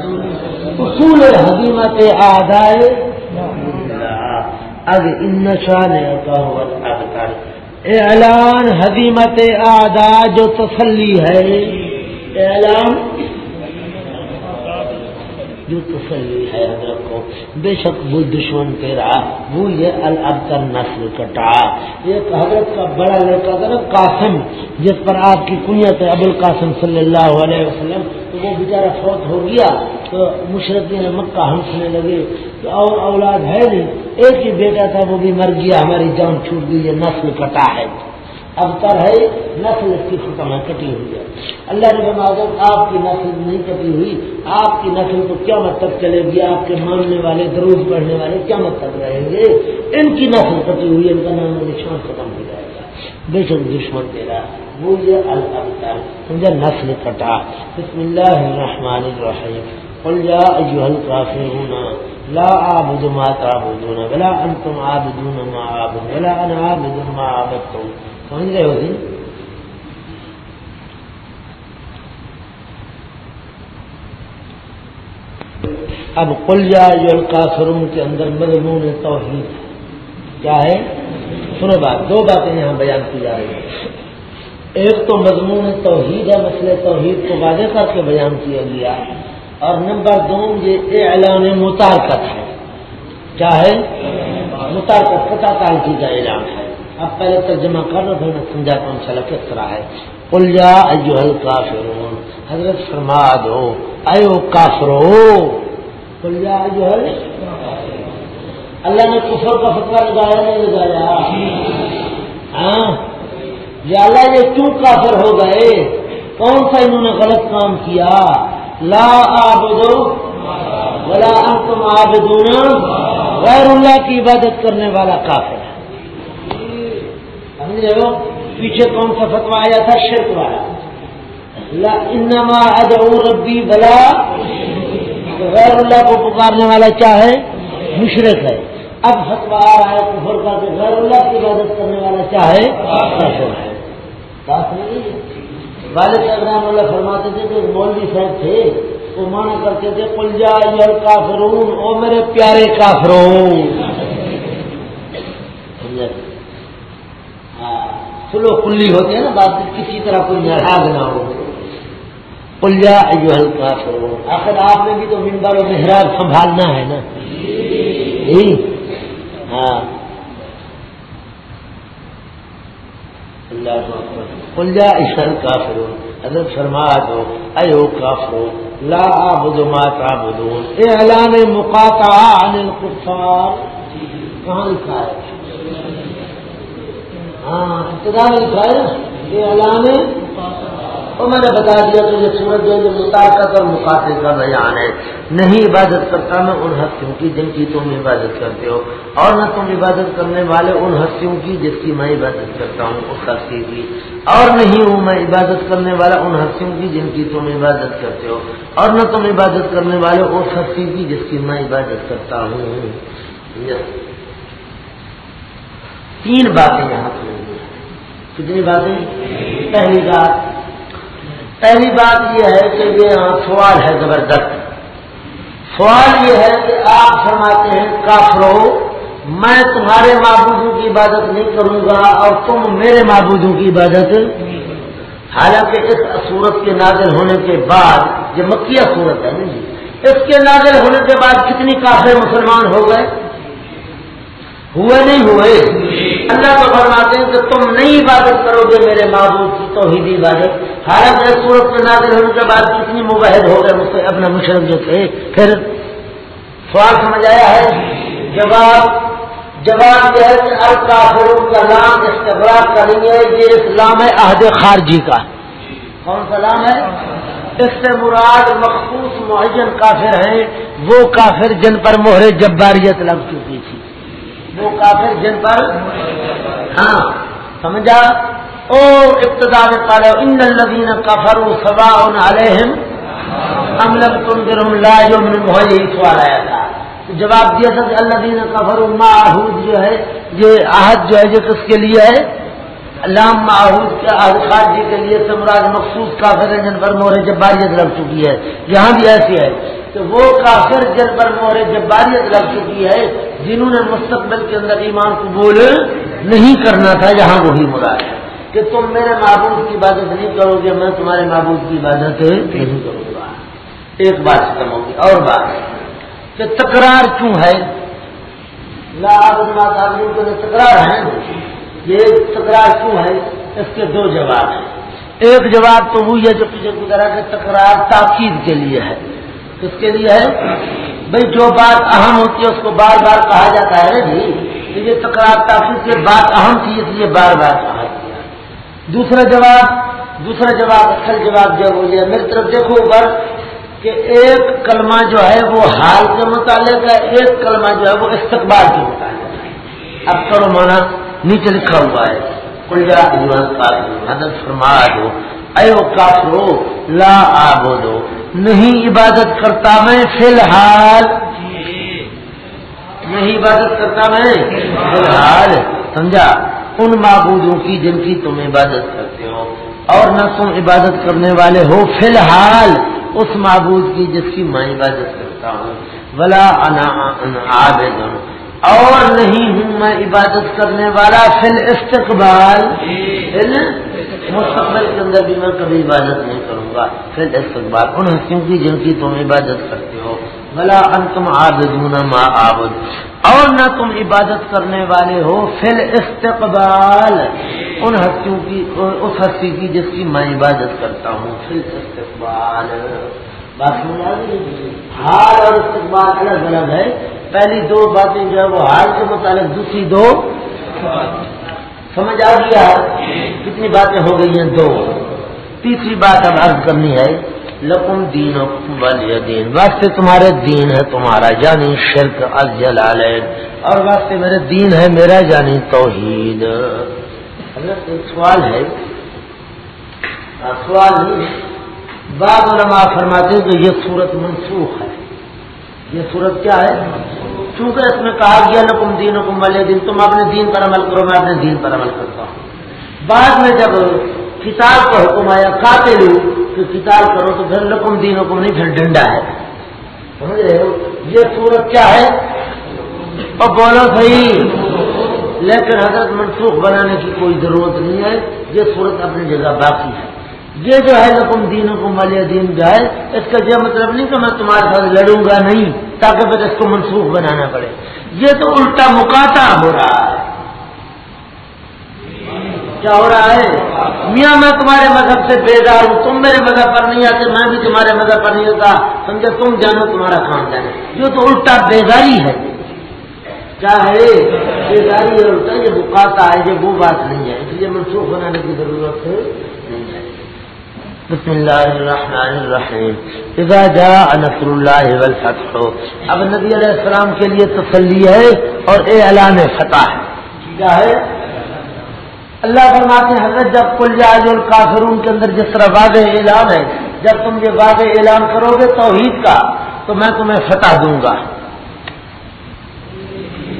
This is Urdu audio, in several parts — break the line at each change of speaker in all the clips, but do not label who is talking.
اصول حکیمت آدائے اب ان شان اعلان حدیمت آدا جو تسلی ہے۔ اعلان جو تسلی ہے حضرت کو۔ بے شک وہ دشمن تیرا، وہ یہ البتر نسل کٹا ایک حضرت کا بڑا لڑکا تھا نا، قاسم، جس پر آپ کی کنیت ہے، ابو القاسم صلی اللہ علیہ وسلم۔ تو وہ بیچارہ فوت ہو گیا، تو مشرقی نے مکہ ہنسنے لگے۔ تو اور اولاد ہے نہیں، ایک ہی بیٹا تھا، وہ بھی مر گیا، ہماری جان چھوٹ گئی، یہ نسل کٹا ہے۔ اب تر ہے، نسل اس کی ختم ہے، کٹی ہوئی ہے۔ اللہ نے معذر آپ کی نسل نہیں کٹی ہوئی، آپ کی نسل تو کیا مت تک چلے گی، آپ کے ماننے والے دروز پڑھنے والے کیا مت تک رہیں گے۔ ان کی نسل کٹی ہوئی، ان کا نام نشان ختم ہو جائے گا۔ بے شک دشمن تیرا، وہ یہ البتر سمجھا؟ نسل کٹا۔ بسم اللہ الرحمن الرحیم۔ قل یا ایوہ الکافرون، لا عابد ما تعبدون، ولا انتم عابدون ما عابد ولا انا عابد ما عابدتم سمجھ رہے ہو جی؟ اب کلیا کافروں کے اندر مضمون توحید کیا ہے؟ سنو بات، دو باتیں یہاں بیان کی جا رہی ہیں۔ ایک تو مضمون توحید ہے، مسئلہ توحید کو واضح کر کے بیان کیا گیا۔ اور نمبر دو، یہ اعلان متارکت ہے۔ کیا ہے؟ متارکت پتا تعلقی کا اعلان ہے۔ اب پہلے ترجمہ کر رہا تھا میں سمجھاتا ہوں چلا کس طرح ہے۔ کلیا ایو کافرون حضرت فرما دو ایو کافرو کلیا ایو اللہ نے کفر کا فتوا لگایا، نہیں لگایا؟ ہاں؟ یا اللہ یہ کیوں کافر ہو گئے؟ کون سا انہوں نے غلط کام کیا؟ لا آبدو ولا انتم آبدون غیر اللہ کی عبادت کرنے والا کافر۔ ہے سمجھ رہے ہو، پیچھے کون سا فتوا آیا تھا، شرک والا۔ انما ادعو ربی بلا، غیر اللہ کو پکارنے والا کیا ہے؟ مشرق ہے۔ اب فتوا آ رہا ہے کفر کا کہ غیر اللہ کی عبادت کرنے والا کیا ہے؟ والد ابراہیم اللہ فرماتے تھے کہ مولوی صاحب تھے، وہ مانا کرتے تھے پلجا کافرون او میرے پیارے کافرون۔ سلو کلی ہوتے ہیں نا، بات کسی طرح کوئی ناراض نہ ہو۔ پلیا جو ہلکا کرو آخر آپ نے بھی تو ممبر و محراب سنبھالنا ہے نا۔ جی۔ ہاں۔ اللہ پلیا اشر کافرو حضرت فرما دو ایو کافرو لا آبد ما تعبدون۔ اعلان مقاطع عن الكفار کہاں لکھا ہے؟ ہاں ابتدا میں لکھا ہے یہ اعلان اور میں نے بتا دیا کہ یہ سورج جو مطابقت اور مقاصد کا بیان ہے۔ نہیں عبادت کرتا میں ان ہستیوں کی، جن کی تم عبادت کرتے ہو۔ اور نہ تم عبادت کرنے والے ان ہستیوں کی جس کی میں عبادت کرتا ہوں، اس ہستی کی۔ اور نہیں ہوں میں عبادت کرنے والا ان ہستیوں کی، جن کی تم عبادت کرتے ہو۔ اور نہ تم عبادت کرنے والے اس ہستی کی جس کی میں عبادت کرتا ہوں۔ تین باتیں یہاں پہ کتنی باتیں؟ پہلی بات پہلی بات یہ ہے کہ یہ یہاں سوال ہے زبردست۔ سوال یہ ہے کہ آپ فرماتے ہیں کافرو میں تمہارے معبودوں کی عبادت نہیں کروں گا اور تم میرے معبودوں کی عبادت۔ حالانکہ اس صورت کے نازل ہونے کے بعد، یہ مکیہ صورت ہے نہیں جی، اس کے نازل ہونے کے بعد کتنی کافر مسلمان ہو گئے؟ ہوئے نہیں ہوئے؟ اللہ کو فرماتے ہیں کہ تم نہیں عبادت کرو گے میرے معبود کی توحیدی عبادت۔ حالانکہ صورت میں نازل ہونے کے بعد کتنی مبحد ہو گئے مجھ سے اپنا مشرق جو تھے۔ پھر سوال سمجھ آیا ہے؟ جواب جواب یہ ہے کہ الکافر کا نام استغراق کا نہیں ہے، یہ اسلام ہے عہد خارجی کا۔ کون سا نام ہے؟ اس سے مراد مخصوص معین کافر ہیں۔ وہ کافر جن پر مہر جباریت لگ چکی تھی۔ وہ کافر جن پر ہاں سمجھا؟ او ابتدا میں پالو ان الذین کفروا سواء علیہم ام لم تنذرهم لا یؤمنون یہی سوال آیا تھا۔ جواب دیا تھا کہ اللہ دین کفر معہود جو ہے، یہ عہد جو ہے، یہ کس کے لیے ہے؟ علام معہود کے عہد خارجی کے لیے سمراج مخصوص کافر ہیں جن پر مور جباریت لگ چکی ہے۔ یہاں بھی ایسی ہے۔ کہ وہ کافر جن پر مور جباریت لگ چکی ہے، جنہوں نے مستقبل کے اندر ایمان قبول نہیں کرنا تھا، یہاں وہی مراد ہے کہ تم میرے معبود کی عبادت نہیں کرو گے، میں تمہارے معبود کی عبادت نہیں کروں گا۔ ایک بات ختم ہوگی، اور بات کہ تکرار کیوں ہے؟ لا تکرار ہے، یہ تکرار کیوں ہے؟ اس کے دو جواب ہیں۔ ایک جواب تو وہی ہے جو پیچھے گزرا کہ تکرار تاکید کے لیے ہے۔ کس کے لیے ہے؟ بھائی جو بات اہم ہوتی ہے اس کو بار بار کہا جاتا ہے نا جی یہ تکرار تاکید سے بات اہم تھی، اس لیے بار بار کہا گیا دوسرا جواب دوسرا جواب، اصل جواب جب ہو گیا میری طرف دیکھو اوپر کہ ایک کلمہ جو ہے وہ حال کے متعلق ہے، ایک کلمہ جو ہے وہ استقبال کے متعلق ہے۔ اب کرو مانا نیچے لکھا ہوا ہے۔ مدد فرما دو، اے کافرو، لا آبو دو نہیں عبادت کرتا میں فی الحال. نہیں عبادت کرتا میں فی الحال. سمجھا؟ ان معبودوں کی جن کی تم عبادت کرتے ہو. اور نہ تم عبادت کرنے والے ہو فی الحال. اس معبود کی جس کی میں عبادت کرتا ہوں. بلا انا عابد اور نہیں ہوں میں عبادت کرنے والا فل استقبال مستقبل کے اندر بھی میں کبھی عبادت نہیں کروں گا۔ فل استقبال ان ہستیوں کی؟ جن کی تم عبادت کرتے ہو۔ بلا ان تم آبدون ما آبد اور نہ تم عبادت کرنے والے ہو فل استقبال ان ہستیوں کی؟ اس ہستی کی جس کی میں عبادت کرتا ہوں۔ فل استقبال بات حال اور استقبال الگ الگ ہے۔ پہلی دو باتیں جو ہے وہ حال کے متعلق، دوسری دو سمجھ آ گیا۔ کتنی باتیں ہو گئی ہیں؟ دو۔ تیسری بات اب عرض کرنی ہے، لکم دین والی دین۔ واسطے تمہارے دین ہے تمہارا جانی شرک، الجلال۔ اور واسطے میرے دین ہے میرا جانی توحید۔ اگر ایک سوال ہے۔ سوال نہیں بعض علماء فرماتے کہ یہ صورت منسوخ ہے۔ یہ صورت کیا ہے؟ چونکہ اس میں کہا گیا نکم دین حکم والے دن تم اپنے دین پر عمل کرو، میں اپنے دین پر عمل کرتا ہوں۔ بعد میں جب کتاب کا حکم آیا کھاتے لو کہ کتاب کرو، تو پھر نکم دین حکم نہیں، پھر ڈنڈا ہے۔ سمجھ رہے ہو یہ صورت کیا ہے؟ اور بولو صحیح۔ لیکن حضرت منسوخ بنانے کی کوئی ضرورت نہیں ہے۔ یہ صورت اپنی جگہ باقی ہے۔ یہ جو ہے لکم دین حکم والی دین جو ہے، اس کا یہ مطلب نہیں کہ میں تمہارے ساتھ لڑوں گا نہیں، تاکہ پھر اس کو منسوخ بنانا پڑے۔ یہ تو الٹا مکاتا ہو رہا ہے۔ کیا ہو رہا ہے؟ میاں، میں تمہارے مذہب سے بیدار ہوں، تم میرے مذہب پر نہیں آتے، میں بھی تمہارے مذہب پر نہیں ہوتا سمجھے تم جانو تمہارا کام جانے جو تو الٹا بیداری ہے۔ کیا ہے؟ بیداری ہے الٹا، یہ مکاتا ہے، یہ وہ بات نہیں ہے۔ اس لیے منسوخ بنانے کی ضرورت ہے۔ بسم اللہ الرحمن الرحیم. اذا جاء نصر اللہ والفتح. اب نبی علیہ السلام کے لیے تسلی ہے اور اے اعلان فتح. ہے کیا ہے؟ اللہ فرماتے ہیں، حضرت جب کل جاج الکافرون کے اندر جس طرح واضح اعلان ہے، جب تم یہ واضح اعلان کرو گے توحید کا، تو میں تمہیں فتح دوں گا۔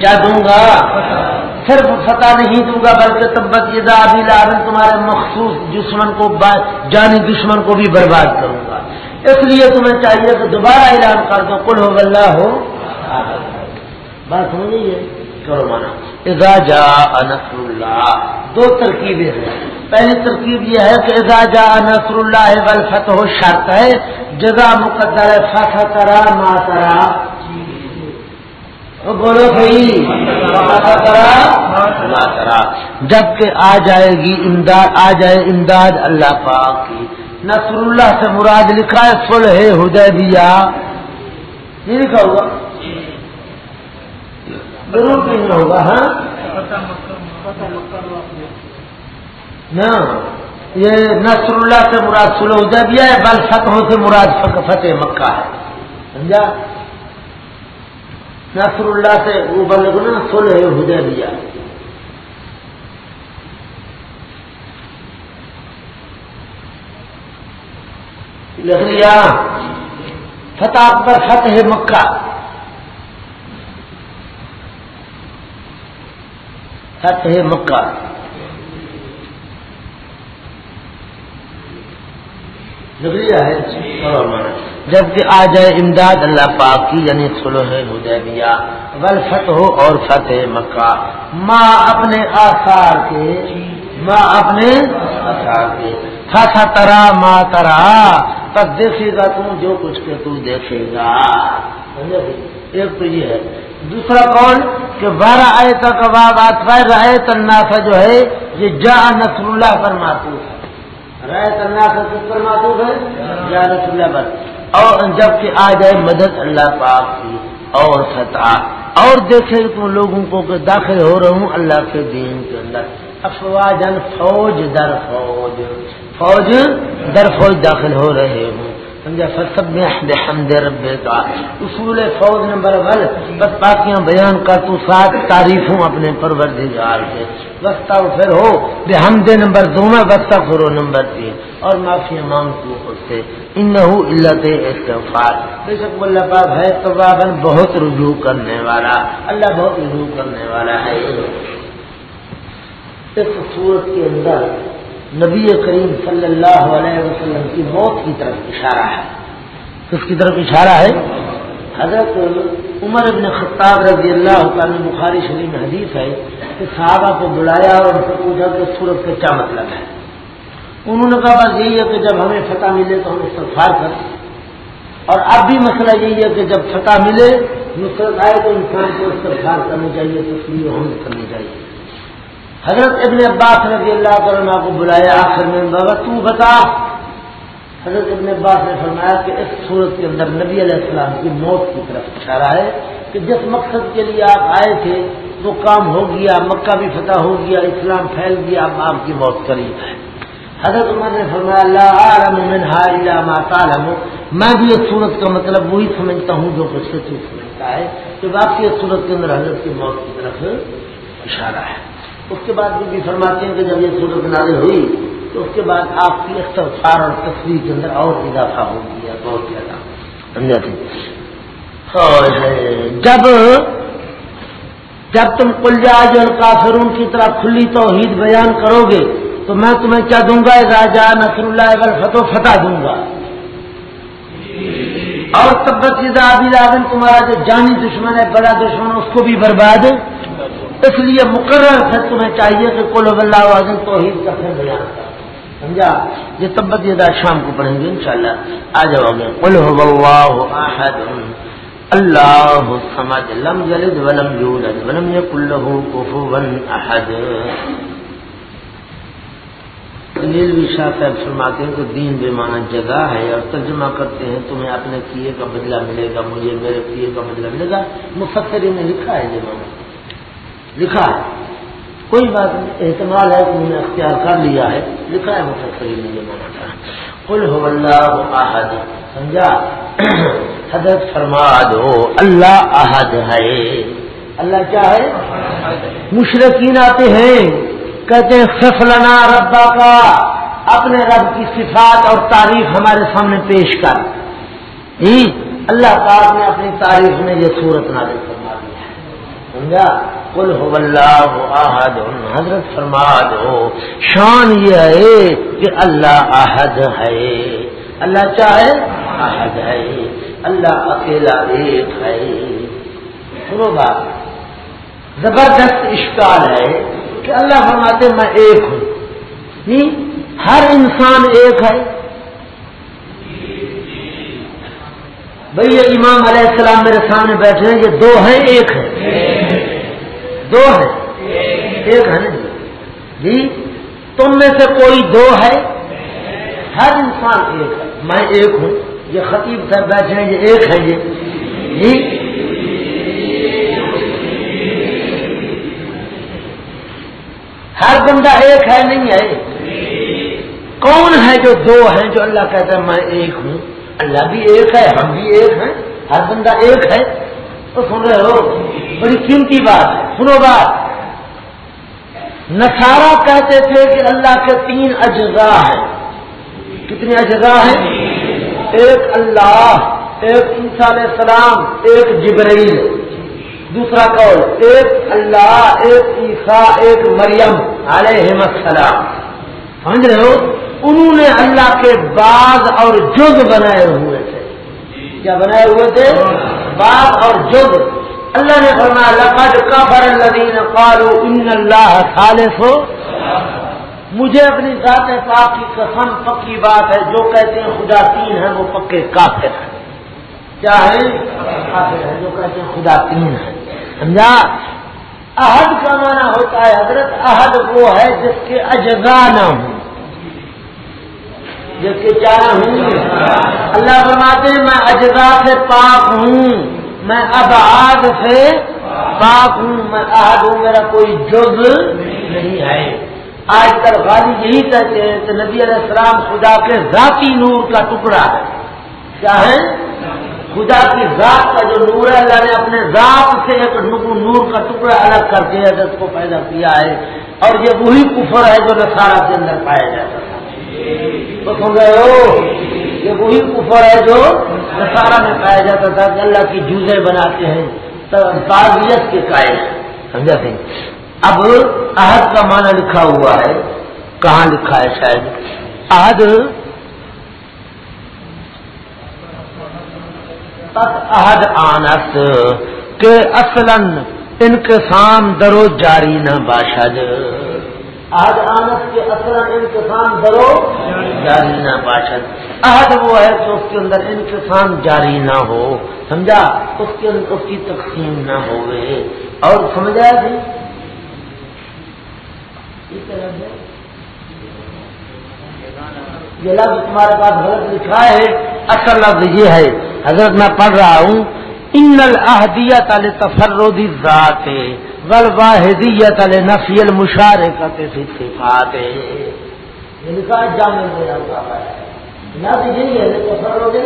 کیا دوں گا۔ صرف فتح نہیں دوں گا، بلکہ تبت یہ ابھی لارن تمہارے مخصوص دشمن کو جانی دشمن کو بھی برباد کروں گا۔ اس لیے تمہیں چاہیے کہ دوبارہ اعلان کر دو کل ہو گلہ ہو بات ہو گئی ہے؟ کرو مانا۔ اذا جا نصر اللہ۔ دو ترکیبیں ہیں۔ پہلی ترکیب یہ ہے کہ اذا جا نصر اللہ بل فتح شرط ہے۔ جگہ مقدر فتح کرا ماترا بولو بھائی۔ جبکہ آ جائے گی امداد، آ جائے امداد اللہ پاک کی۔ نصر اللہ سے مراد لکھا ہے فل ہے ہدے دیا یہ لکھا ہوگا ضرور بھی نہیں ہوگا ہاں؟ نا یہ نصر اللہ سے مراد سلو ہدے دیا ہے، بل فتحوں سے مراد فتح مکہ ہے۔ سمجھا؟ نصر اللہ سے وہ بندے کو نا سو ہدے فتح پر فتح مکہ۔ فتح مکہ۔ نکلیا ہے۔ جبکہ آ جائے امداد اللہ پاک کی یعنی سلح حدیبیہ ول فتح اور فتح مکہ۔ ماں اپنے آثار کے، ماں اپنے آثار کے۔ تھا ترا، ماں ترا، تب دیکھے گا تم جو کچھ کے تو دیکھے گا۔ ایک تو یہ ہے۔ دوسرا کون کہ بارہ آئے تک بات رائے تناسا جو ہے، یہ جا نسر اللہ پر ماتو۔ ہے رائے تناسا کس پر ماتو ہے جا نسر اللہ پر۔ اور جبکہ آ جائے مدد اللہ پاک کی اور سطح اور دیکھے تم لوگوں کو کہ داخل ہو رہا ہوں اللہ کے دین کے اندر۔ افواجن فوج در فوج فوج در فوج داخل ہو رہے ہوں۔ سمجھا؟ سب میں حمد رب کا اصول فوج نمبر ون. بس پاکیاں بیان کر تو سات تعریفوں اپنے پروردگار سے وسطہ پھر ہو. بے حمد نمبر دو میں وسطہ پھرو نمبر تین. اور معافی مانگ تو اس سے. ان علت استفاد بے شک اللہ پاک ہے تو بہت رجوع کرنے والا. اللہ بہت رجوع کرنے والا ہے. اس صورت کے اندر نبی کریم صلی اللہ علیہ وسلم کی موت کی طرف اشارہ ہے۔ کس کی طرف اشارہ ہے؟ حضرت عمر ابن خطاب رضی اللہ نے بخاری شریف حدیث ہے کہ صحابہ کو بلایا اور ان سے پوچھا کہ سورت کا کیا مطلب ہے۔ انہوں نے کہا، بس یہی ہے کہ جب ہمیں فتح ملے تو ہم استغفار کر اور اب بھی مسئلہ یہی ہے کہ جب فتح ملے، نصرت آئے تو انسان کو استغفار کرنی چاہیے تو اس لیے ہم کرنی چاہیے۔ حضرت ابن عباس رضی اللہ عنہ کو بلایا آخر میں بابا تو بتا، حضرت ابن عباس نے فرمایا کہ اس صورت کے اندر نبی علیہ السلام کی موت کی طرف اشارہ ہے کہ جس مقصد کے لیے آپ آئے تھے، وہ کام ہو گیا، مکہ بھی فتح ہو گیا، اسلام پھیل گیا، اب آپ کی موت قریب ہے حضرت عمر نے فرمایا اللہ عالم ما تعلم میں بھی اس صورت کا مطلب وہی سمجھتا ہوں جو کچھ سے سمجھتا ہے کہ باقی اس صورت کے اندر حضرت کی موت کی طرف اشارہ ہے۔ اس کے بعد بھی فرماتے ہیں کہ جب یہ صورت نازل ہوئی تو اس کے بعد آپ کی استفار اور تصویر کے اندر اور اضافہ ہو گیا، بہت زیادہ۔ سمجھاتے جی؟ جب جب تم کلجاج اور کافرون کی طرح کھلی توحید بیان کرو گے تو میں تمہیں کیا دوں گا؟ راجا نصر اللہ اگر فتو فتح دوں گا۔ اور تبت تمہارا جو جانی دشمن ہے، بڑا دشمن، اس کو بھی برباد اس لیے مقرر سے تمہیں چاہیے کہ کل اللہ عظم توحید کا پھر بیان سمجھا؟ یہ تبت یہ شام کو پڑھیں گے انشاءاللہ۔ آ جاؤ گے کل احد۔ اللہ سمجھ لم جلد ولم یولد ولم یکن له کفوا احد۔ نیلوی شاہ صاحب فرماتے ہیں کہ دین بے معنی جگہ ہے اور ترجمہ کرتے ہیں، تمہیں اپنے کیے کا بدلہ ملے گا، مجھے میرے کیے کا بدلہ ملے گا۔ مفسری نے لکھا ہے یہ معنی۔ لکھا ہے۔ کوئی بات نہیں، احتمال ہے کہ انہوں نے اختیار کر لیا ہے۔ لکھا ہے مسفری نے یہ مانا تھا کل ہو اللہ احد۔ سمجھا؟ حضرت فرما دو، اللہ احد ہے۔ اللہ کیا ہے؟ مشرقین آتے ہیں۔ کہتے ہیں سفلنا ربا کا اپنے رب کی صفات اور تعریف ہمارے سامنے پیش کر۔ اللہ تعالیٰ نے اپنی تعریف میں یہ صورت نازل فرما دیا ہے سمجھا کل ہو اللہ آحد حضرت فرما دو۔ شان یہ ہے کہ اللہ احد ہے۔ اللہ چاہے احد ہے۔ اللہ اکیلا ایک ہے۔ سنو بات۔ زبردست اشکال ہے کہ اللہ فرماتے میں ایک ہوں۔ نہیں ہر انسان ایک ہے۔ بھئی یہ امام علیہ السلام میرے سامنے بیٹھے ہیں، یہ دو ہیں، ایک ہے دو ہے۔ ایک ہے نا جی۔, جی۔ تم میں سے کوئی دو ہے؟ ہر انسان ایک ہے۔ میں ایک ہوں۔ یہ خطیب صاحب بیٹھے ہیں، یہ ایک ہے یہ جی۔ ہر بندہ ایک ہے، نہیں ہے؟ کون ہے جو دو ہیں جو اللہ کہتا ہے، میں ایک ہوں؟ اللہ بھی ایک ہے، ہم بھی ایک ہیں۔ ہر بندہ ایک ہے۔ تو سن رہے ہو؟ بڑی قیمتی بات ہے۔ سنو بات۔ نسارا کہتے تھے کہ اللہ کے تین اجزاء ہیں۔ کتنے اجزاء ہیں؟ ایک اللہ، ایک علیہ السلام، ایک جبرائیل۔ دوسرا قول، ایک اللہ، ایک عیسیٰ، ایک مریم علیہ السلام۔ سمجھ رہے ہو؟ انہوں نے اللہ کے بعض اور جز بنائے ہوئے تھے۔ کیا بنائے ہوئے تھے؟ باغ اور جگ اللہ نے فرمایا، لقد کفر الذین قالوا ان اللہ خالص. ہو مجھے اپنی ذات پاک کی قسم پکی بات ہے، جو کہتے ہیں خدا تین ہے وہ پکے کافر ہیں۔ کیا ہے؟ کافر ہے جو کہتے ہیں خدا تین ہے سمجھا؟ عہد کا معنی ہوتا ہے، حضرت عہد وہ ہے جس کے اجزا نہ ہوں۔ جس کے کیا نہ ہوں؟ اللہ فرماتے ہیں، میں اجزا سے پاک ہوں۔ میں ابعاد سے پاک ہوں، میں عہد ہوں، میرا کوئی جز نہیں ہے۔ آج کل غالی یہی کہتے ہیں کہ نبی علیہ السلام خدا کے ذاتی نور کا ٹکڑا ہے۔ کیا ہے؟ خدا کی ذات کا جو نور ہے، اللہ نے اپنے ذات سے ایک نور کا ٹکڑا الگ کر کے حضرت کو پیدا کیا ہے۔ اور یہ وہی کفر ہے جو نسارا کے اندر پایا جاتا تھا۔ تو سن رہے ہو۔ یہ وہی کفر ہے جو نسارا میں پایا جاتا تھا کہ اللہ کی جوزے بناتے ہیں تعزیت کے قائل۔ سمجھا تھے اب عہد کا معنی لکھا ہوا ہے۔ کہاں لکھا ہے شاید؟ عہد۔ عہد آنس کے اصلا انقسام درو جاری نہ باشد۔ عہد آنس کے اصلا انقسام درو جاری نہ باشد۔ عہد وہ ہے کہ اس کے اندر انقسام جاری نہ ہو، سمجھا؟ اس کے اندر اس کی تقسیم نہ ہوئے۔ اور سمجھا جی؟ یہ لفظ تمہارے پاس غلط لکھا ہے۔ اصل لفظ یہ ہے، حضرت میں پڑھ رہا ہوں، ان الحدیت علیہ تفردی ذات ول واحدیت علیہ نفی المشار کرتے صفات لکھا جامع لفظ یہی ہے تفرد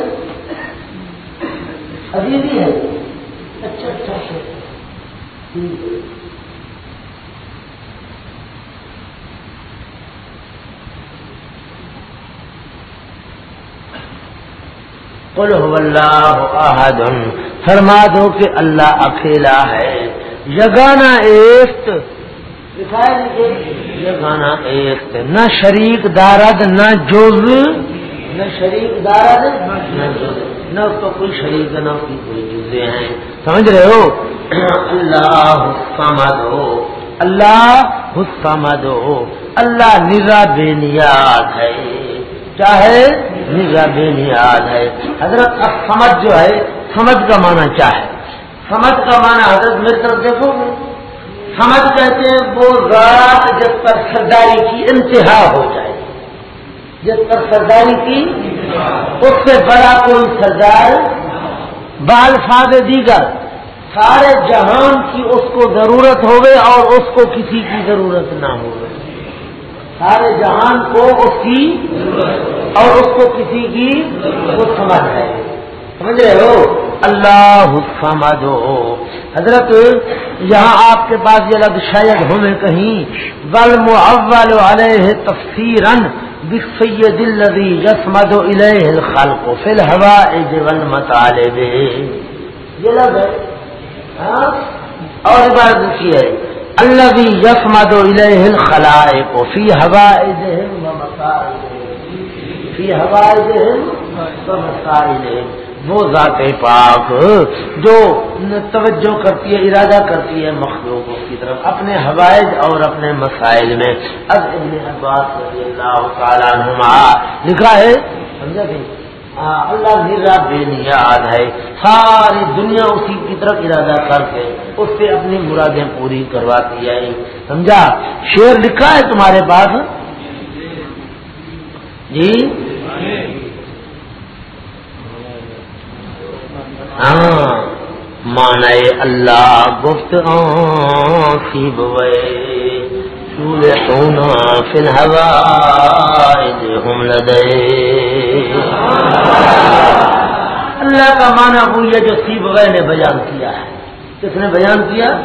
حدیثی ہے۔ اچھا اچھا اچھا۔ قل هو اللہ احد۔ فرما دو کہ اللہ اکیلا ہے۔ یگانا ایک یگانا ایک نہ شریک دارد نہ جز. نہ شریک دارد نہ جز. نہ اس کو کوئی شریک نہ اس کی کوئی جزے ہیں. سمجھ رہے ہو؟ اللہ حسامد ہو. اللہ حسامد ہو. اللہ نرا بے نیاد ہے. چاہے بے نیاد ہے. حضرت اب سمجھ جو ہے سمجھ کا معنی کیا ہے؟ سمجھ کا معنی حضرت میری طرف دیکھو۔ گے سمجھ کہتے ہیں وہ ذات جس پر سرداری کی انتہا ہو جائے۔ جس پر سرداری کی اس سے بڑا کوئی سردار بال فاد دیگر۔ سارے جہان کی اس کو ضرورت ہوگی اور اس کو کسی کی ضرورت نہ ہوگی سارے جہان کو اس کی اور اس کو کسی کی وہ سمجھ ہے۔ سمجھ رہے ہو؟ اللہ سمجھ حضرت، یہاں آپ کے پاس یہ لفظ شاید ہو میں کہیں۔ بل اول علیہ تفصیل سید الذي يسمد اليه الخلق في الهواء والمطالب۔ یہ لفظ ہے۔ ہاں؟ اور عبارت کی ہے۔ الذي يسمد اليه الخلائق في هوائجهم ومصائبهم في هوائجهم ومصائبهم وہ ذات پاک جو توجہ کرتی ہے، ارادہ کرتی ہے مخلوقوں کی طرف، اپنے حوائج اور اپنے مسائل میں۔ اب ابن عباس رضی اللہ تعالیٰ نما لکھا ہے، سمجھا کہ؟ اللہ نرا بے نیاد ہے۔ ساری دنیا اسی کی طرف ارادہ کر کے اس سے اپنی مرادیں پوری کرواتی ہے۔ سمجھا؟ شیر لکھا ہے تمہارے پاس؟ جی؟ ہاں مانے اللہ گفت سی سونا فی الحوا ہم لدے۔ اللہ کا مانا وہ یہ جو سی بغیر نے بیان کیا ہے۔ کس نے بیان کیا؟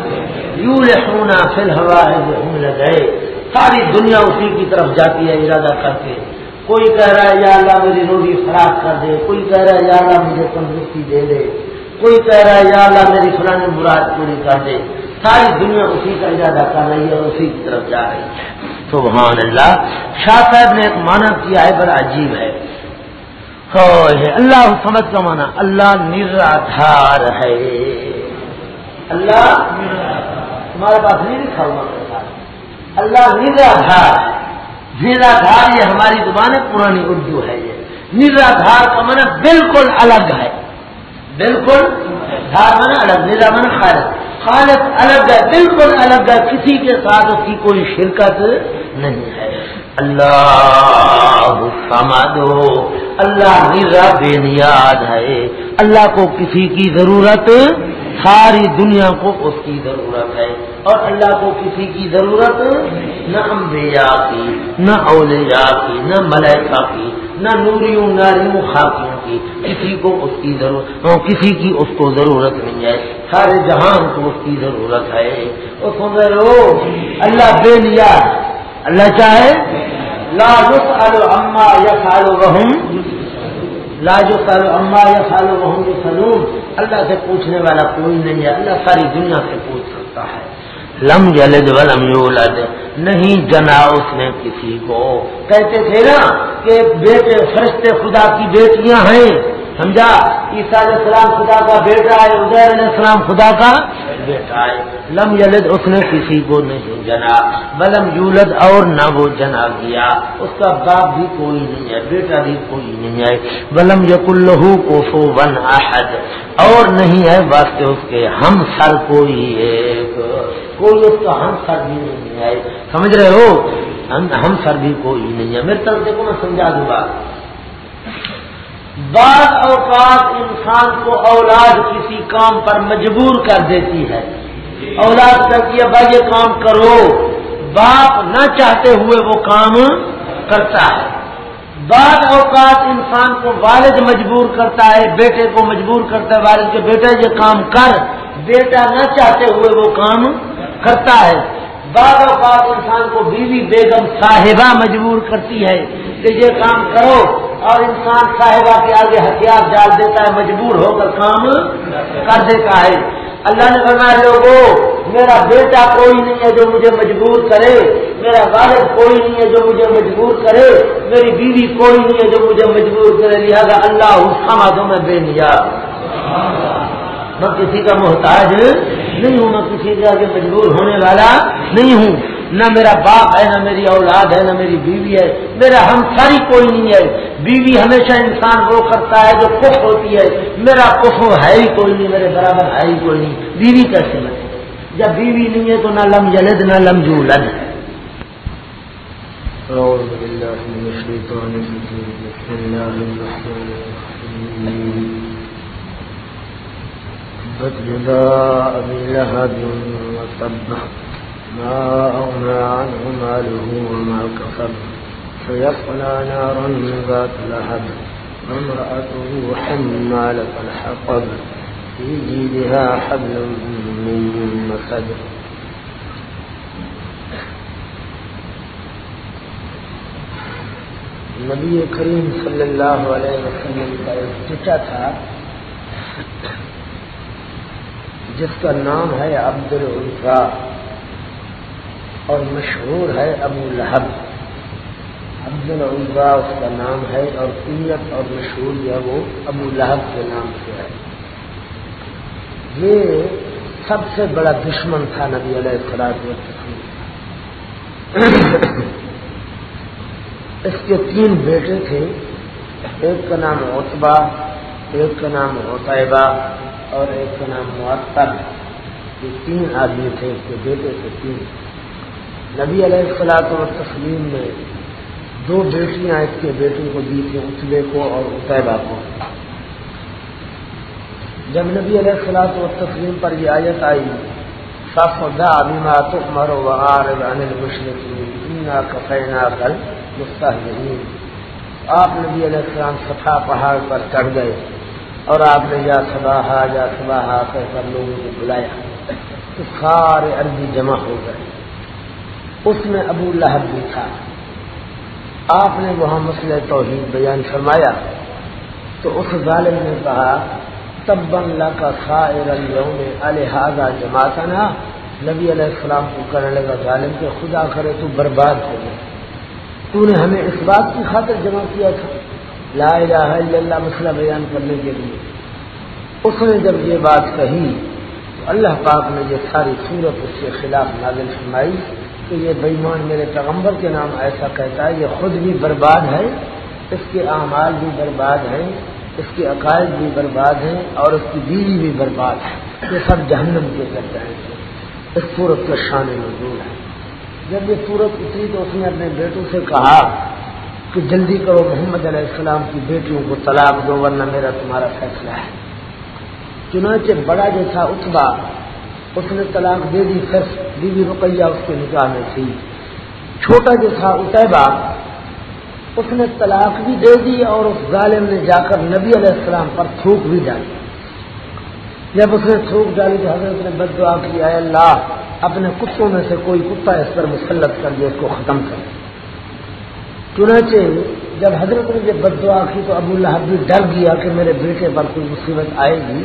یوں سونا فی الحوا ہم لگے ساری دنیا اسی کی طرف جاتی ہے، ارادہ کر کے۔ کوئی کہہ رہا ہے، یا اللہ میری روزی خراب کر دے، کوئی کہہ رہا ہے، یا اللہ مجھے تندرستی دے دے۔ کوئی کہہ رہا ہے، یا اللہ میری فلاں مراد پوری کر دے۔ ساری دنیا اسی کا ارادہ کر رہی ہے اور اسی کی طرف جا رہی ہے۔ سبحان اللہ۔ شاہ صاحب نے ایک مانا کیا ہے، بڑا عجیب ہے۔ اللہ سمجھ کا مانا اللہ نرادھار ہے۔ اللہ تمہارے پاس نہیں لکھا ہوا اللہ نرادھار نرادھار یہ ہماری زبان ہے پرانی اردو ہے یہ۔ نرادھار کا مانا بالکل الگ ہے۔ بالکل دھار مانا الگ نرا من خالد خالد الگ ہے، بالکل الگ ہے، کسی کے ساتھ اس کی کوئی شرکت نہیں ہے۔ اللہ سمادو اللہ نرا بے نیاد ہے۔ اللہ کو کسی کی ضرورت ساری دنیا کو اس کی ضرورت ہے اور اللہ کو کسی کی ضرورت نہ امبیا کی، نہ اولیاء کی، نہ ملیکا کی، نہ نوریوں، ناریوں خاکیوں کی۔ کسی کو اس کی ضرورت ہاں، کسی کی اس کو ضرورت نہیں ہے۔ سارے جہان کو اس کی ضرورت ہے۔ وہ سن رہے ہو؟ اللہ بے نیاد اللہ چاہے لا یسالو اما یسالو وہم لا یسالو اما یسالو وہم یسالون اللہ سے پوچھنے والا کوئی نہیں ہے، اللہ ساری دنیا سے پوچھ سکتا ہے۔ لم جلد ولم یولد۔ نہیں جنا اس نے کسی کو۔ کہتے تھے نا کہ بیٹے فرشتے خدا کی بیٹیاں ہیں۔ سمجھا؟ عیسیٰ علیہ السلام خدا کا بیٹا ہے ادیر علیہ السلام خدا کا بیٹا ہے۔ لم یلد اس نے کسی کو نہیں جنا۔ بلم یولد اور نہ وہ جنا گیا۔ اس کا باپ بھی کوئی نہیں ہے، بیٹا بھی کوئی نہیں ہے۔ بلم یق اللہ کو سو ون احد۔ اور نہیں ہے واسطے اس کے ہم سر کوئی ایک۔ کوئی اس کا ہم سر بھی نہیں ہے۔ سمجھ رہے ہو؟ ہم سر بھی کوئی نہیں ہے۔ میرے طرف سے میں سمجھا دوں گا بعض اوقات انسان کو اولاد کسی کام پر مجبور کر دیتی ہے۔ اولاد کہتی ہے بھائی یہ کام کرو۔ باپ نہ چاہتے ہوئے وہ کام کرتا ہے۔ بعض اوقات انسان کو والد مجبور کرتا ہے، بیٹے کو مجبور کرتا ہے، والد کے بیٹے یہ کام کر۔ بیٹا نہ چاہتے ہوئے وہ کام کرتا ہے۔ بعض اوقات انسان کو بیوی بیگم صاحبہ مجبور کرتی ہے کہ یہ کام کرو اور انسان صاحبہ کے آگے ہتھیار ڈال دیتا ہے، مجبور ہو کر کام کر دیتا ہے۔ اللہ نے فرمایا لوگوں میرا بیٹا کوئی نہیں ہے جو مجھے مجبور کرے۔ میرا والد کوئی نہیں ہے جو مجھے مجبور کرے۔ میری بیوی کوئی نہیں ہے جو مجھے مجبور کرے۔ لہٰذا اللہ اس کا میں بے نیا۔ میں کسی کا محتاج نہیں ہوں، میں کسی کے آگے مجبور ہونے والا نہیں ہوں۔ نہ میرا باپ ہے، نہ میری اولاد ہے، نہ میری بیوی ہے۔ میرا ہم ساری کوئی نہیں ہے۔ بیوی ہمیشہ انسان وہ کرتا ہے جو کف ہوتی ہے۔ میرا کف ہے ہی کوئی نہیں، میرے برابر ہے ہی کوئی نہیں۔ بیوی کیسے بنے جب بیوی نہیں ہے تو نہ لم جلد نہ لم جو لد
ما أغنى عنه ماله وما كسب. سيصلى نارا ذات لهب. وامرأته حمالة الحطب. في جيدها حبل من مسد. نبی کریم صلی اللہ علیہ وسلم کا ایک چچا تھا۔ جس کا نام ہے عبد العزا اور مشہور ہے ابو لہب۔ عبد العزا اس کا نام ہے اور قیت اور مشہور جو ہے وہ ابو لہب کے نام سے ہے۔ یہ سب سے بڑا دشمن تھا نبی علیہ السلام اس کے تین بیٹے تھے، ایک کا نام اوتبا ایک کا نام اوتبا اور ایک کا نام معطر یہ تین آدمی تھے اس کے بیٹے تھے، تین۔ نبی علیہ السلاط و تسلیم نے دو بیٹیاں اس کے بیٹوں کو دی تھی اتبے کو اور اتبا کو۔ جب نبی علیہ السلاط و تسلیم پر یہ آیت آئی صاف ابیما تو مرو وہار مشرقین کفینا کل مستحدین آپ نبی علیہ السلام صفا پہاڑ پر چڑھ گئے۔ اور آپ نے یا سباہا یا سباہا کہہ کر لوگوں کو بلایا تو سارے عربی جمع ہو گئے۔ اس میں ابو لہب بھی تھا۔ آپ نے وہاں مسئلہ توحید بیان فرمایا۔ تو اس ظالم نے کہا تب اللہ کا خائر الحاظہ جماعت نبی علیہ السلام کو کرنے لگا، ظالم کہ خدا کرے تو برباد ہو گئے۔ تو نے ہمیں اس بات کی خاطر جمع کیا تھا۔ لا الہ الا اللہ مسئلہ بیان کرنے کے لیے۔ اس نے جب یہ بات کہی تو اللہ پاک نے یہ ساری صورت اس کے خلاف نازل فرمائی کہ یہ بےمان میرے پیغمبر کے نام ایسا کہتا ہے، یہ خود بھی برباد ہے، اس کے اعمال بھی برباد ہیں، اس کے عقائد بھی برباد ہیں اور اس کی بیوی بھی برباد ہے۔ یہ سب جہنم کے کر جائیں گے اس صورت کا شان مزدور ہے۔ جب یہ صورت اتری تو اس نے اپنے بیٹوں سے کہا کہ جلدی کرو محمد علیہ السلام کی بیٹیوں کو طلاق دو، ورنہ میرا تمہارا فیصلہ ہے۔ چنانچہ بڑا جو تھا اتبا اس نے طلاق دے دی، پھر بیوی رقیہ اس کے نکاح میں تھی۔ چھوٹا جو تھا اتبا اس نے طلاق بھی دے دی اور اس ظالم نے جا کر نبی علیہ السلام پر تھوک بھی ڈالی۔ جب اس نے تھوک ڈالی تو حضرت نے بد دعا کی، اے اللہ، اپنے کتوں میں سے کوئی کتا اس پر مسلط کر دیا اس کو ختم کر چنانچہ جب حضرت نے جب بد دعا کی تو ابو اللہ بھی ڈر گیا کہ میرے بیٹے پر کوئی مصیبت آئے گی۔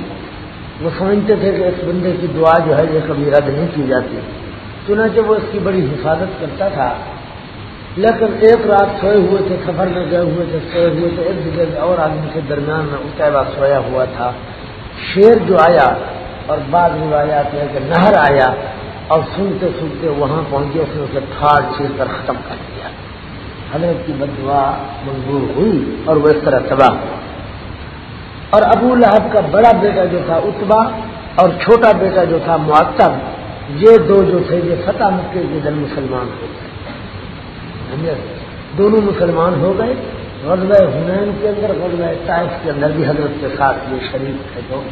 وہ سمجھتے تھے کہ اس بندے کی دعا جو ہے یہ کبھی رد نہیں کی جاتی۔ چنانچہ وہ اس کی بڑی حفاظت کرتا تھا۔ لیکن ایک رات سوئے ہوئے تھے، سفر میں گئے ہوئے تھے، سوئے ہوئے تھے۔ ایک جگہ اور آدمی کے درمیان میں اتائبہ سویا ہوا تھا۔ شیر جو آیا اور بعد روایات ہے کہ نہر آیا اور سنتے سنتے وہاں پہنچے، اس نے اسے تھاڑ چھیڑ کر ختم کر دیا۔ حضرت کی بدوا منظور ہوئی اور وہ اس طرح تباہ ہوا۔ اور ابو لہب کا بڑا بیٹا جو تھا اتبا اور چھوٹا بیٹا جو تھا معطب، یہ دو جو تھے، یہ فتح مکے کے دن مسلمان ہو گئے۔ دونوں مسلمان ہو گئے۔ غزب حنین کے اندر غزب طائف کے اندر بھی حضرت کے ساتھ یہ شریف ہے تو۔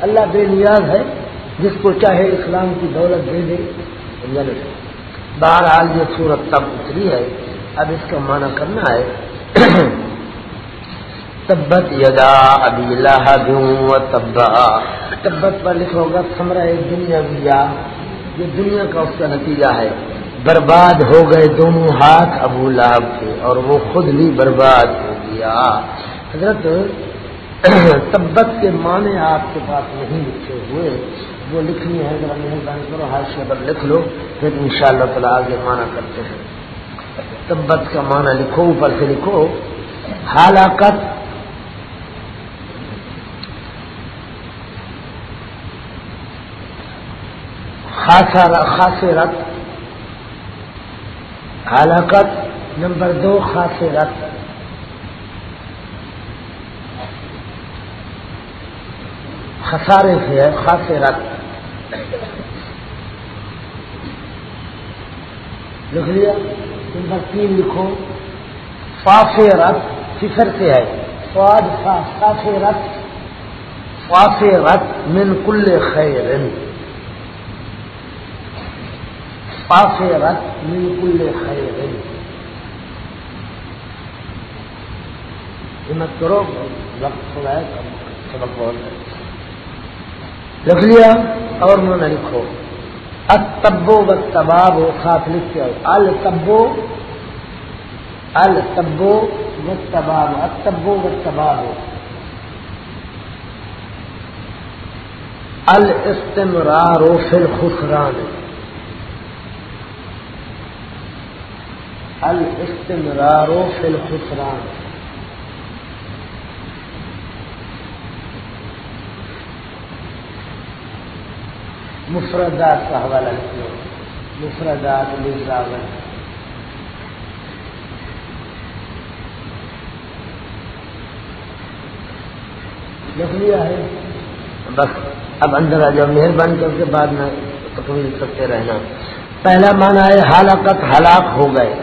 اللہ بے نیاز ہے، جس کو چاہے اسلام کی دولت دے دے۔ بہرحال یہ صورت تب اتری ہے، اب اس کا معنی کرنا ہے، تبت یدا ابھی اللہ تبا تبت۔ پر لکھو گا سمرا دنیا بیا یہ دنیا کا اس کا نتیجہ ہے۔ برباد ہو گئے دونوں ہاتھ ابو لہب کے، اور وہ خود بھی برباد ہو گیا۔ حضرت تبت کے معنی آپ کے پاس نہیں لکھے ہوئے۔ وہ لکھنی ہے ذرا مہربانی کرو ہاتھ سے اگر لکھ لو، پھر ان شاء اللہ تعالیٰ آگے مانا کرتے ہیں۔ تبت کا معنی لکھو، اوپر سے لکھو۔ ہلاکت۔ خاص رت۔ ہلاکت۔ نمبر دو خاص رت۔ خسارے سے ہے خاص رت۔ لکھ لیا نمبر تین لکھو فاف رت فکر سے ہے۔ فواد فاف رت فاف رت من کل خیر۔ رت بالکل خیر۔ ہمت کرو وقت تھوڑا ہے سبق بہت لکھ لیا اور انہوں نے لکھو۔ اتبو و تباب ہو خاص لکھ کے التبو التبو و تباب اتبو و تباب الاستمرار فی الخسران۔ الاستمرار فی الخسران۔ مفردات کا حوالہ لکھو مفردات لکھ لیا ہے۔ بس، اب اندر آ جاؤ، مہربانی کر کے بعد میں تکمیل کرتے رہنا۔ پہلا مانا ہے ہلاکت ہلاک ہو گئے۔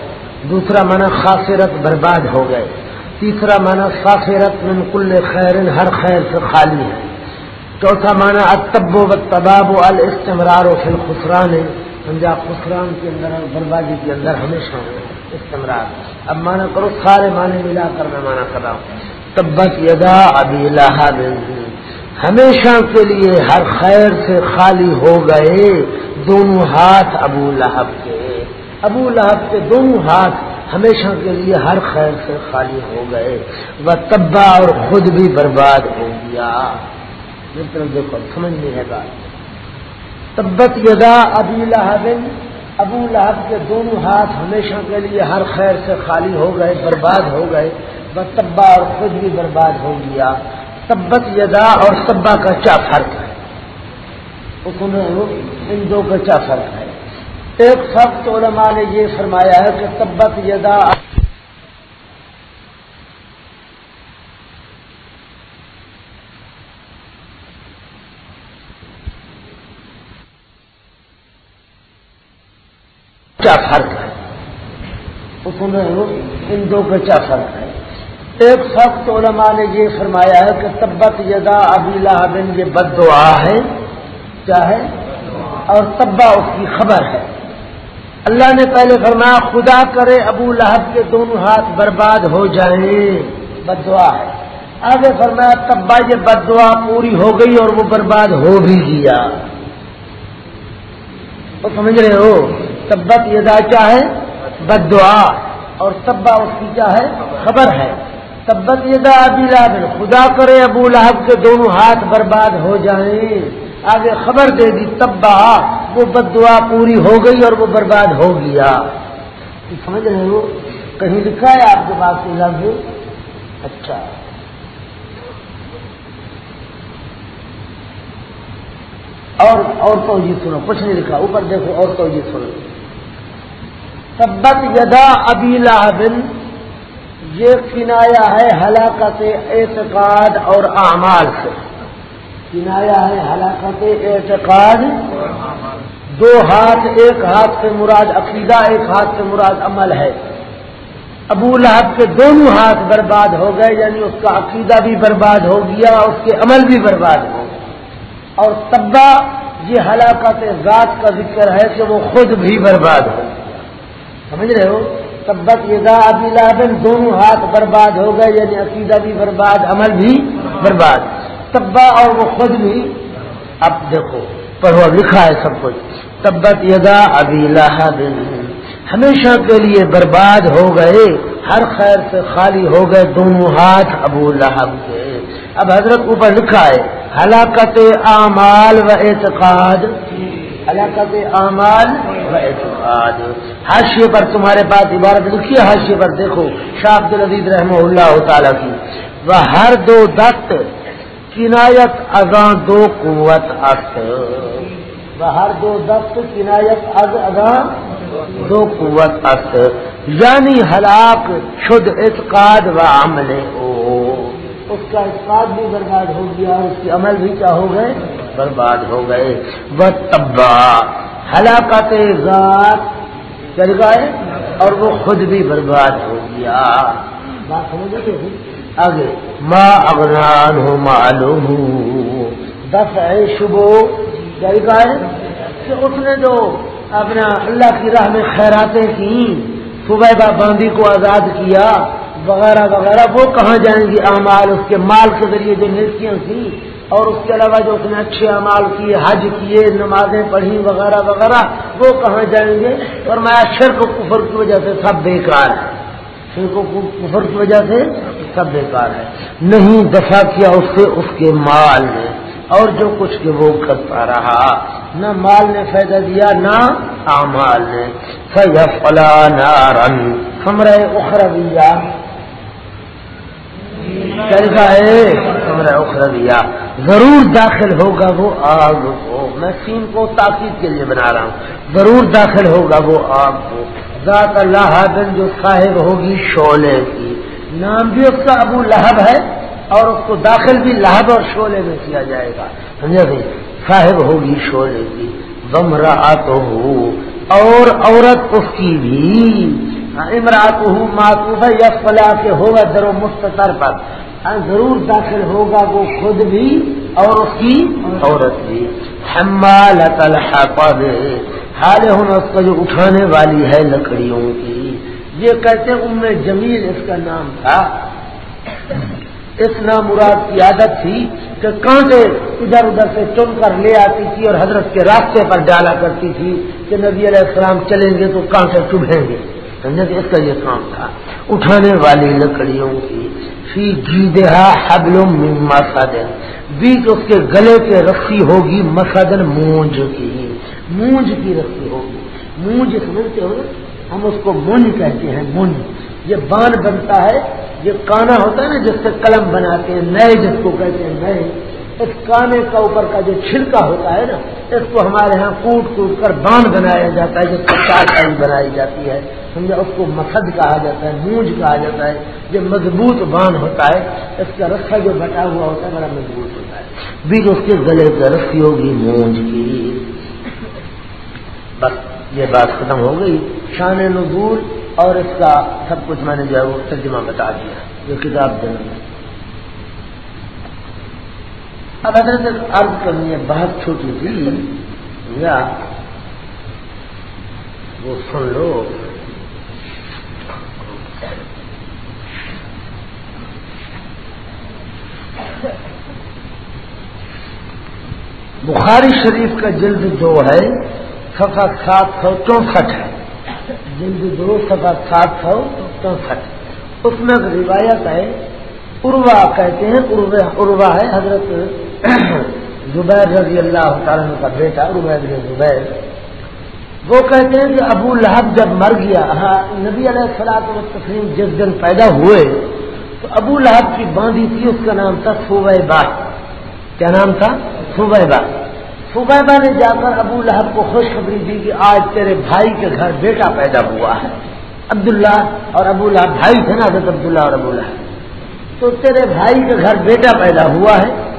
دوسرا معنی خاصرت برباد ہو گئے۔ تیسرا معنی خاصرت من کل خیر، ہر خیر سے خالی ہے۔ چوتھا معنی اتب و تباب و الاستمرار و فل خسران ہے سمجھا خسران کے اندر اور بربادی کے اندر ہمیشہ استمرار. اب مانا کرو، سارے معنی ملا کر میں مانا کر رہا ہوں. تبت یدا ابھی لہب. ہمیشہ کے لیے ہر خیر سے خالی ہو گئے دونوں ہاتھ ابو لہب کے. ابو لہب کے دونوں ہاتھ ہمیشہ کے لیے ہر خیر سے خالی ہو گئے. وہ تبا اور خود بھی برباد ہو گیا. دیکھو، سمجھ نہیں ہے بات۔ تبت یدا ابی لہب، ابو لہب کے دونوں ہاتھ ہمیشہ کے لیے ہر خیر سے خالی ہو گئے، برباد ہو گئے۔
بس تبا اور خود بھی برباد ہو گیا۔ تبت یدا اور تبا کا کیا فرق ہے؟ ان دو کا کیا فرق ہے؟ ایک سخت علماء نے یہ فرمایا ہے کہ تبت یدا کیا فرق ہے؟ ان دو کا کیا فرق ہے؟ ایک سخت علماء نے یہ فرمایا ہے کہ تبت یدا ابی لہبن یہ بد دعا ہے، کیا ہے؟ اور تبا اس کی خبر ہے۔ اللہ نے پہلے فرمایا، خدا کرے ابو لہب کے دونوں ہاتھ برباد ہو جائیں۔ بد دعا ہے۔ آگے فرمایا تبا یہ بد دعا پوری ہو گئی اور وہ برباد ہو بھی گیا۔ وہ سمجھ رہے ہو؟ تبت یدا کیا ہے؟ بد دعا اور تبا اس کی کیا ہے؟ خبر ہے۔ تبت یدا ابی لہب خدا کرے ابو لہب کے دونوں ہاتھ برباد ہو جائیں۔ آگے خبر دے دی تبا وہ بد دعا پوری ہو گئی اور وہ برباد ہو گیا۔ سمجھ رہے ہو؟ کہیں لکھا ہے آپ کے پاس لفظ؟ اچھا۔ اور اور تو سنو، کچھ نہیں لکھا۔ اوپر دیکھو، اور تو جی سنو۔ سبت یدا ابی لہبن یہ کنایا ہے ہلاکت اعتقاد اور اعمال سے۔ کنایا ہے ہلاکت اعتقاد، دو ہاتھ ایک ہاتھ سے مراد عقیدہ، ایک ہاتھ سے مراد عمل ہے۔ ابو لہب کے دونوں ہاتھ برباد ہو گئے یعنی اس کا عقیدہ بھی برباد ہو گیا، اس کے عمل بھی برباد ہو گیا اور تبا یہ ہلاکت ذات کا ذکر ہے کہ وہ خود بھی برباد ہو سمجھ رہے ہو؟ تبت یہ ابی لابن دونوں ہاتھ برباد ہو گئے یعنی عقیدہ بھی برباد، عمل بھی برباد۔ تبا اور وہ خود بھی، اب دیکھو، پڑھو لکھا ہے سب کچھ۔ تبت یدا ابی لہبن۔ ہمیشہ کے لیے برباد ہو گئے، ہر خیر سے خالی ہو گئے دونوں ہاتھ ابو لہب کے۔ اب حضرت اوپر لکھا ہے، ہلاکت اعمال و اعتقاد۔ ہلاکت اعمال و اعتقاد حاشیے پر تمہارے پاس عبارت لکھی ہے، حاشیے پر دیکھو۔ شاہ عبد العزیز رحمہ اللہ تعالی کی۔ وہ ہر دو دت کنایت اگاں دو قوت اخت۔ وہ ہر دو دت کنایت از اگاں دو قوت اخت۔ یعنی ہلاک شد اعتقاد و عمل۔ او اس کا اعتقاد بھی برباد ہو گیا، اس کے عمل بھی کیا ہو گئے؟ برباد ہو گئے۔ وہ تبا ہلاکت ذات چل گئے اور وہ خود بھی برباد ہو گیا۔ بات سمجھے آگے۔ ماں اغران ہو معلوم۔ دس ہے شبو چل گئے کہ اس نے جو اپنا اللہ کی راہ میں خیراتیں کی صبح باندھی کو آزاد کیا وغیرہ وغیرہ، وہ کہاں جائیں گی اعمال اس کے مال کے ذریعے جو نیکیاں تھیں؟ اور اس کے علاوہ جو اس نے اچھے امال کیے، حج کیے، نمازیں پڑھی وغیرہ وغیرہ، وہ کہاں جائیں گے؟ اور میں شرک کفر کی وجہ سے سب بیکار ہے شرک کفر کی وجہ سے سب بیکار ہے نہیں دفاع کیا اس سے اس کے مال نے، اور جو کچھ کہ وہ کرتا رہا۔ نہ مال نے فائدہ دیا، نہ امال نے۔ فلا نہ رن ہمرے اخربیا ہے کمرہ اخرویہ۔ ضرور داخل ہوگا وہ آگ کو۔ میں سین کو تاکید کے لیے بنا رہا ہوں۔ ضرور داخل ہوگا وہ آگ کو۔ ذات اللہ جو صاحب ہوگی شعلے کی۔ نام بھی اس کا ابو لہب ہے اور اس کو داخل بھی لہب اور شعلے میں کیا جائے گا۔ سمجھے بھائی؟ صاحب ہوگی شعلے کی۔ بم رہا تو اور عورت اس کی بھی امراط ہوں ماتوف ہے یا فلا کے ہوگا در و مستطر پر۔ ہاں، ضرور داخل ہوگا وہ خود بھی اور اس کی عورت بھی۔ حمال حال ہوں اس کا جو اٹھانے والی ہے لکڑیوں کی۔ یہ کہتے ام جمیل اس کا نام تھا۔ اس نام مراد کی عادت تھی کہ کانٹے ادھر ادھر سے چن کر لے آتی تھی اور حضرت کے راستے پر ڈالا کرتی تھی کہ نبی علیہ السلام چلیں گے تو کانٹے چبھیں گے۔ سمجھے کہ اس کا یہ کام تھا۔ اٹھانے والی لکڑیوں کی فی جیدہا حبل من مسدن بیچ اس کے گلے کے رسی ہوگی مسدن مونج کی۔ مونج کی رسی ہوگی۔ مونج سمجھتے ہو ہم اس کو مونج کہتے ہیں، مونج۔ یہ بان بنتا ہے، یہ کانا ہوتا ہے نا، جس سے قلم بناتے ہیں، نئے جس کو کہتے ہیں، نئے۔ اس کانے کا اوپر کا جو چھلکا ہوتا ہے نا، اس کو ہمارے ہاں کوٹ کوٹ کر باندھ بنایا جاتا ہے جس کو چار بنائی جاتی ہے۔ سمجھا، اس کو مسد کہا جاتا ہے مونج کہا جاتا ہے، جو مضبوط باندھ ہوتا ہے، اس کا رسا جو بٹا ہوا ہوتا ہے، بڑا مضبوط ہوتا ہے۔ بیچ اس کے گلے پر رسی ہوگی مونج کی۔ بس، یہ بات ختم ہو گئی۔ شان نزول اور اس کا سب کچھ میں نے جو ہے وہ ترجمہ بتا دیا۔ یہ کتاب جنم اب حضرت عرض کرنی ہے، بہت چھوٹی تھی۔ یا، وہ سن لو۔ بخاری شریف کا جلد جو ہے سفا سات سو چونسٹھ ہے۔ جلد دو سفا سات سو چونسٹھ۔ اس میں روایت ہے عروا کہتے ہیں عروا ہے حضرت زبیر رضی اللہ تعالیٰ کا بیٹا عربید زبیر۔ وہ کہتے ہیں کہ ابو لہب جب مر گیا ہاں نبی علیہ السلاط و تسلیم جس دن پیدا ہوئے، تو ابو لہب کی باندھی تھی، اس کا نام تھا صوبہ کیا نام تھا؟ صوبہ صوبہ نے جا کر ابو لہب کو خوشخبری دی کہ آج تیرے بھائی کے گھر بیٹا پیدا ہوا ہے، عبداللہ اور ابو لہب بھائی تھے نا، حضرت عبداللہ اور ابو لہب۔ تو تیرے بھائی کے گھر بیٹا پیدا ہوا ہے۔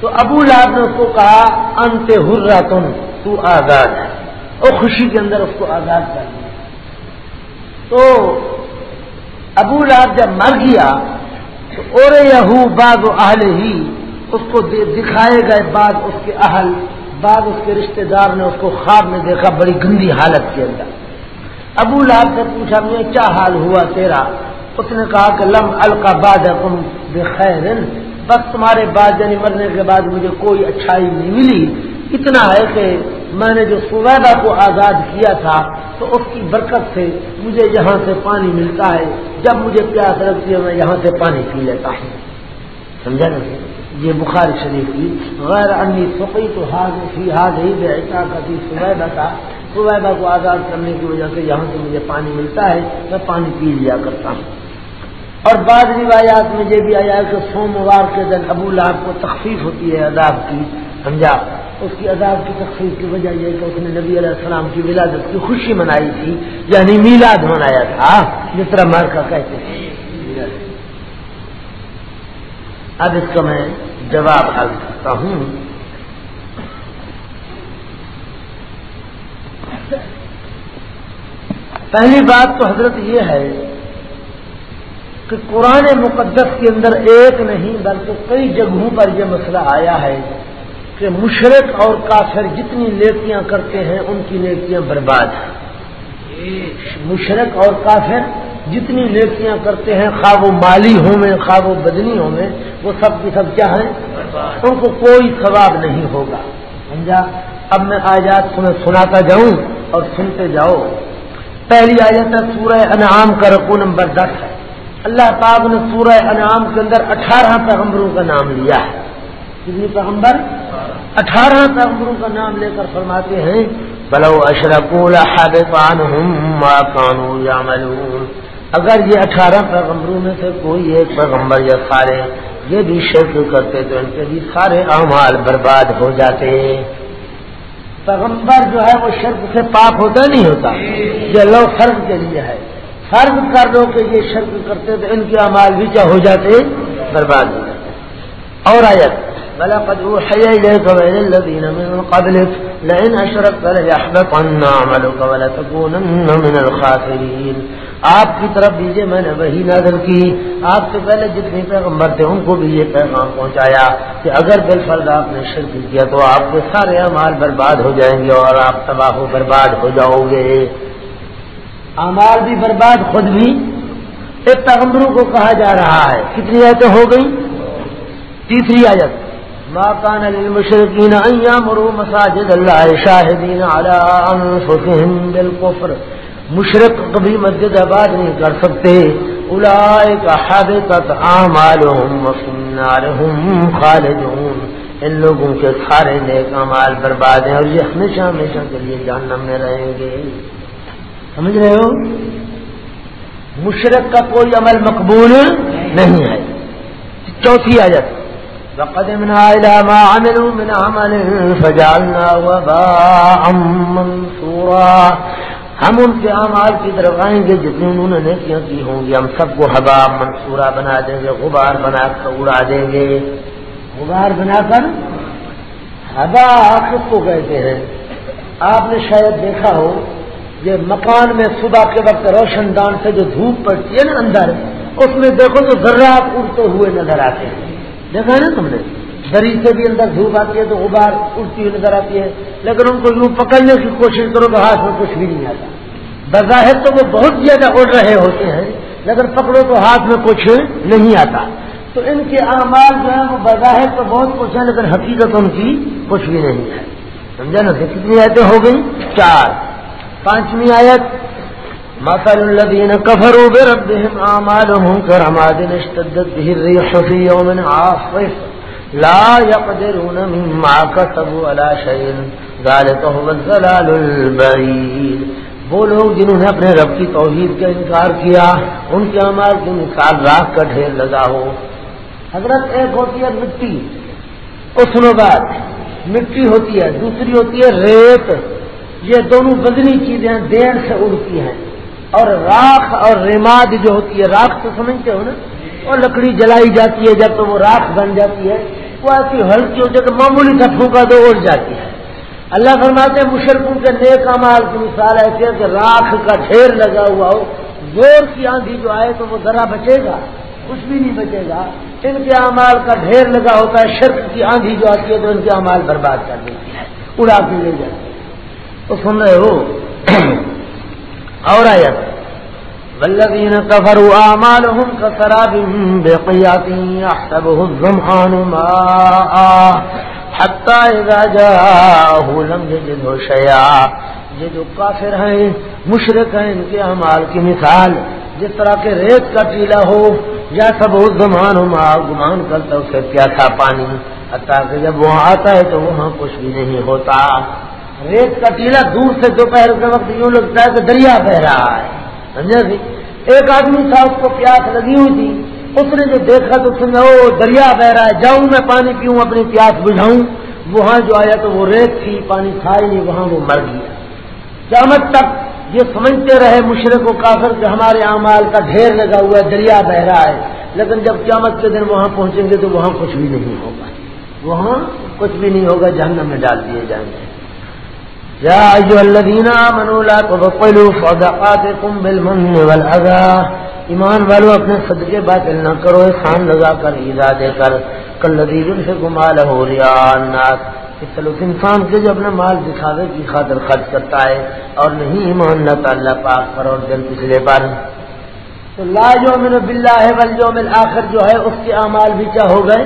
تو ابو لاب نے اس کو کہا، انت ہررا تم تو آزاد ہے۔ اور خوشی کے اندر اس کو آزاد کر دیا۔ تو ابو لاب جب مر گیا، تو اور یہو باغ و اہل ہی اس کو دکھائے گئے۔ بعد اس کے اہل بعد اس کے رشتہ دار نے اس کو خواب میں دیکھا، بڑی گندی حالت کے اندر۔ ابو لاب سے پوچھا میں کیا حال ہوا تیرا؟ اس نے کہا کہ لم القا باد بخیر بس تمہارے بعد یعنی مرنے کے بعد مجھے کوئی اچھائی نہیں ملی۔ اتنا ہے کہ میں نے جو سویدہ کو آزاد کیا تھا، تو اس کی برکت سے مجھے یہاں سے پانی ملتا ہے۔ جب مجھے پیاس لگتی ہے، میں یہاں سے پانی پی لیتا ہوں۔ سمجھا نا یہ بخار شریف کی غیر انی سقی تو ہاتھ ہی ہاتھ ہی بے کا سویدہ تھا۔ سویدہ کو آزاد کرنے کی وجہ سے یہاں سے مجھے پانی ملتا ہے، میں پانی پی لیا کرتا ہوں۔ اور بعض روایات میں یہ بھی آیا کہ سوموار کے دن ابو لہب کو تخفیف ہوتی ہے عذاب کی، سمجھا؟ اس کی عذاب کی تخفیف کی وجہ یہ کہ اس نے نبی علیہ السلام کی ولادت کی خوشی منائی تھی یعنی میلاد منایا تھا، جس طرح مر کا کہتے ہیں۔ اب اس کا میں جواب حل کرتا ہوں۔ پہلی بات تو حضرت یہ ہے کہ قرآن مقدس کے اندر ایک نہیں بلکہ کئی جگہوں پر یہ مسئلہ آیا ہے کہ مشرق اور کافر جتنی نیکیاں کرتے ہیں ان کی نیکیاں برباد ہیں۔ مشرق اور کافر جتنی نیکیاں کرتے ہیں خواب و مالی ہوں میں خواب و بدنی ہوں میں وہ سب کی سب کیا ہیں؟ ان کو کوئی ثواب نہیں ہوگا۔ سمجھا؟ اب میں آجات تمہیں سناتا جاؤں اور سنتے جاؤ۔ پہلی آیت ہے سورہ انعام کا رقو نمبر دس ہے۔ اللہ پاک نے سورہ انعام کے اندر اٹھارہ پیغمبروں کا نام لیا ہے۔ کتنی پیغمبر؟ اٹھارہ پیغمبروں کا نام لے کر فرماتے ہیں، بلو اشرکول اگر یہ اٹھارہ پیغمبروں میں سے کوئی ایک پیغمبر یا سارے یہ بھی شرک کرتے تو ان کے بھی سارے اعمال برباد ہو جاتے۔ پیغمبر جو ہے وہ شرک سے پاک ہوتا نہیں ہوتا، یہ لو فرق کے لیے ہے۔ فرض کر دو کہ یہ شرک کرتے تو ان کے امال بھی کیا ہو جاتے؟ برباد ہو جاتے۔ اور آیت بلا قد الذين من قبلك لئن اشركت ليحبطن عملك من الخاسرين۔ آپ کی طرف دیجیے میں نے وہی نظر کی۔ آپ سے پہلے جتنے پیغمبر تھے ان کو بھی یہ پیغام پہنچایا کہ اگر بال فرض آپ نے شرک کیا تو آپ کے سارے امال برباد ہو جائیں گے اور آپ تباہ و برباد ہو جاؤ گے۔ امال بھی برباد خود بھی ایک پیغمبروں کو کہا جا رہا ہے۔ کتنی آیتیں ہو گئی تیسری آیت۔ ماکان للمشرقین ان یامروا مساجد اللہ شاہدین بالکفر۔ مشرق کبھی مسجد آباد نہیں کر سکتے۔ اولئک حبطت اعمالهم وفي النار هم خالدون۔ ان لوگوں کے سارے نیک اعمال برباد ہیں اور یہ ہمیشہ ہمیشہ کے لیے جہنم میں رہیں گے۔ سمجھ رہے ہو؟ مشرق کا کوئی عمل مقبول نہیں ہے۔ چوتھی آیت۔ وقدمنا الى ما عملوا من عمل فجعلنا وباء منصورا ہم ان کے اعمال کی طرف آئیں گے جتنی انہوں نے نیکیاں کی ہوں گی۔ ہم سب کو ہوا منصورہ بنا دیں گے، غبار بنا کر اڑا دیں گے۔ غبار بنا کر؟ ہوا کس کو کہتے ہیں۔ آپ نے شاید دیکھا ہو یہ مکان میں صبح کے وقت روشن دان سے جو دھوپ پڑتی ہے نا اندر، اس میں دیکھو تو ذرات اڑتے ہوئے نظر آتے ہیں۔ دیکھا ہے نا تم نے؟ دری سے بھی اندر دھوپ آتی ہے تو غبار اڑتی ہوئی نظر آتی ہے۔ لیکن ان کو یوں پکڑنے کی کوشش کرو تو ہاتھ میں کچھ بھی نہیں آتا۔ بظاہر تو وہ بہت زیادہ اڑ رہے ہوتے ہیں، لیکن پکڑو تو ہاتھ میں کچھ نہیں آتا۔ تو ان کے اعمال جو ہیں وہ بظاہر تو بہت کچھ ہے لیکن حقیقت ان کی کچھ بھی نہیں ہے۔ سمجھا نا؟ کتنی آیتیں ہو گئی چار۔ پانچویں آیت، مثل الذين كفروا بربهم أعمالهم كرماد اشتدت به الريح في يوم عاصف. لا يقدرون مما كتبوا على شيء. ذلك هو الزلال البعيد. وہ لوگ جنہوں نے اپنے رب کی توحید کا انکار کیا، ان کے عمال کی مثال راک کا ڈھیر لگا ہو۔ حضرت ایک ہوتی ہے مٹی، اس بعد مٹی ہوتی ہے، دوسری ہوتی ہے ریت۔ یہ دونوں بدنی چیزیں دیر سے اڑتی ہیں۔ اور راکھ اور ریماد جو ہوتی ہے، راکھ تو سمجھتے ہو نا؟ اور لکڑی جلائی جاتی ہے، جب تو وہ راکھ بن جاتی ہے، وہ ایسی ہلکی ہوتی ہے کہ معمولی سا پھونکا تو اڑ جاتی ہے۔ اللہ فرماتے ہیں مشرقوں کے نیک امال کی مثال ایسے ہے کہ راکھ کا ڈھیر لگا ہوا ہو، زور کی آندھی جو آئے تو وہ ذرا بچے گا، کچھ بھی نہیں بچے گا۔ ان کے امال کا ڈھیر لگا ہوتا ہے، شرک کی آندھی جو آتی ہے تو ان کے امال برباد کر دیتی ہے، اڑا کے لے جاتی ہے۔ تو سن رہے ہو۔ اور آیت والذین کفروا اعمالهم كسراب بقيات يحسبه الظمآن ماء حتى اذا جاءه لم يجده شيئا یہ جو کافر ہیں مشرق ہیں، ان کے اعمال کی مثال۔ جس طرح کے ریت کا ٹیلا ہو، یا سب زمان ہو گمان کرتا اسے پیاسا پانی۔ حتیٰ کہ جب وہاں آتا ہے تو وہاں کچھ بھی نہیں ہوتا۔ ریت کا ٹیلا دور سے دوپہر کے وقت یوں لگتا ہے کہ دریا بہ رہا ہے۔ سمجھا سی؟ ایک آدمی تھا، اس کو پیاس لگی ہوئی تھی۔ اس نے جو دیکھا تو سمجھا وہ دریا بہ رہا ہے، جاؤں میں پانی پیوں، اپنی پیاس بجھاؤں۔ وہاں جو آیا تو وہ ریت تھی، پانی تھا ہی نہیں، وہاں وہ مر گیا۔ قیامت تک یہ سمجھتے رہے مشرق و کافر کہ ہمارے اعمال کا ڈھیر لگا ہوا ہے، دریا بہ رہا ہے۔ لیکن جب قیامت کے دن وہاں پہنچیں گے تو وہاں کچھ بھی نہیں ہوگا۔ وہاں کچھ بھی نہیں ہوگا، جہنم میں ڈال دیے جائیں گے۔ يا أيها الذين آمنوا لا تبطلوا صدقاتكم بالمن والأذى. ایمان والو، اپنے صدقے باطل نہ کرو خان لگا کر، ایزا دے کر. کل دن سے گما لہو ریا چلو انسان کے جو اپنا مال دکھاوے کی خاطر خرچ کرتا ہے، اور نہیں ایمان نہ اللہ پاک پر اور دل پچھلے پر. تو لا جو من بلّہ ہے بل جو آخر جو ہے، اس کے اعمال بھی کیا ہو گئے؟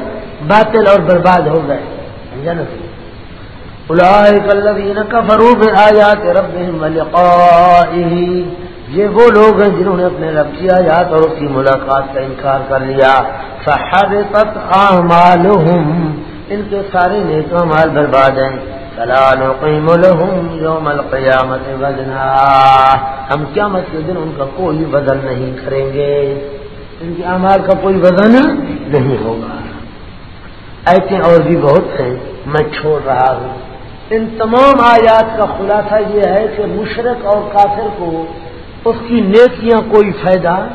باطل اور برباد ہو گئے. سمجھا نا الذين كفروا بآيات ربهم ولقائه یہ وہ لوگ ہیں جنہوں نے اپنے رب کی آیات اور اس کی ملاقات کا انکار کر لیا۔ فحبطت اعمالهم ان کے سارے نیک مال برباد ہیں۔ فلا نقيم لهم يوم القيامة وزنا۔ ہم قیامت کے دن ان کا کوئی وزن نہیں کریں گے۔ ان کے اعمال کا کوئی وزن نہیں ہوگا۔ ایسے اور بھی بہت ہیں، میں چھوڑ رہا ہوں۔ ان تمام آیات کا خلاصہ یہ ہے کہ مشرق اور کافر کو اس کی نیکیاں کوئی فائدہ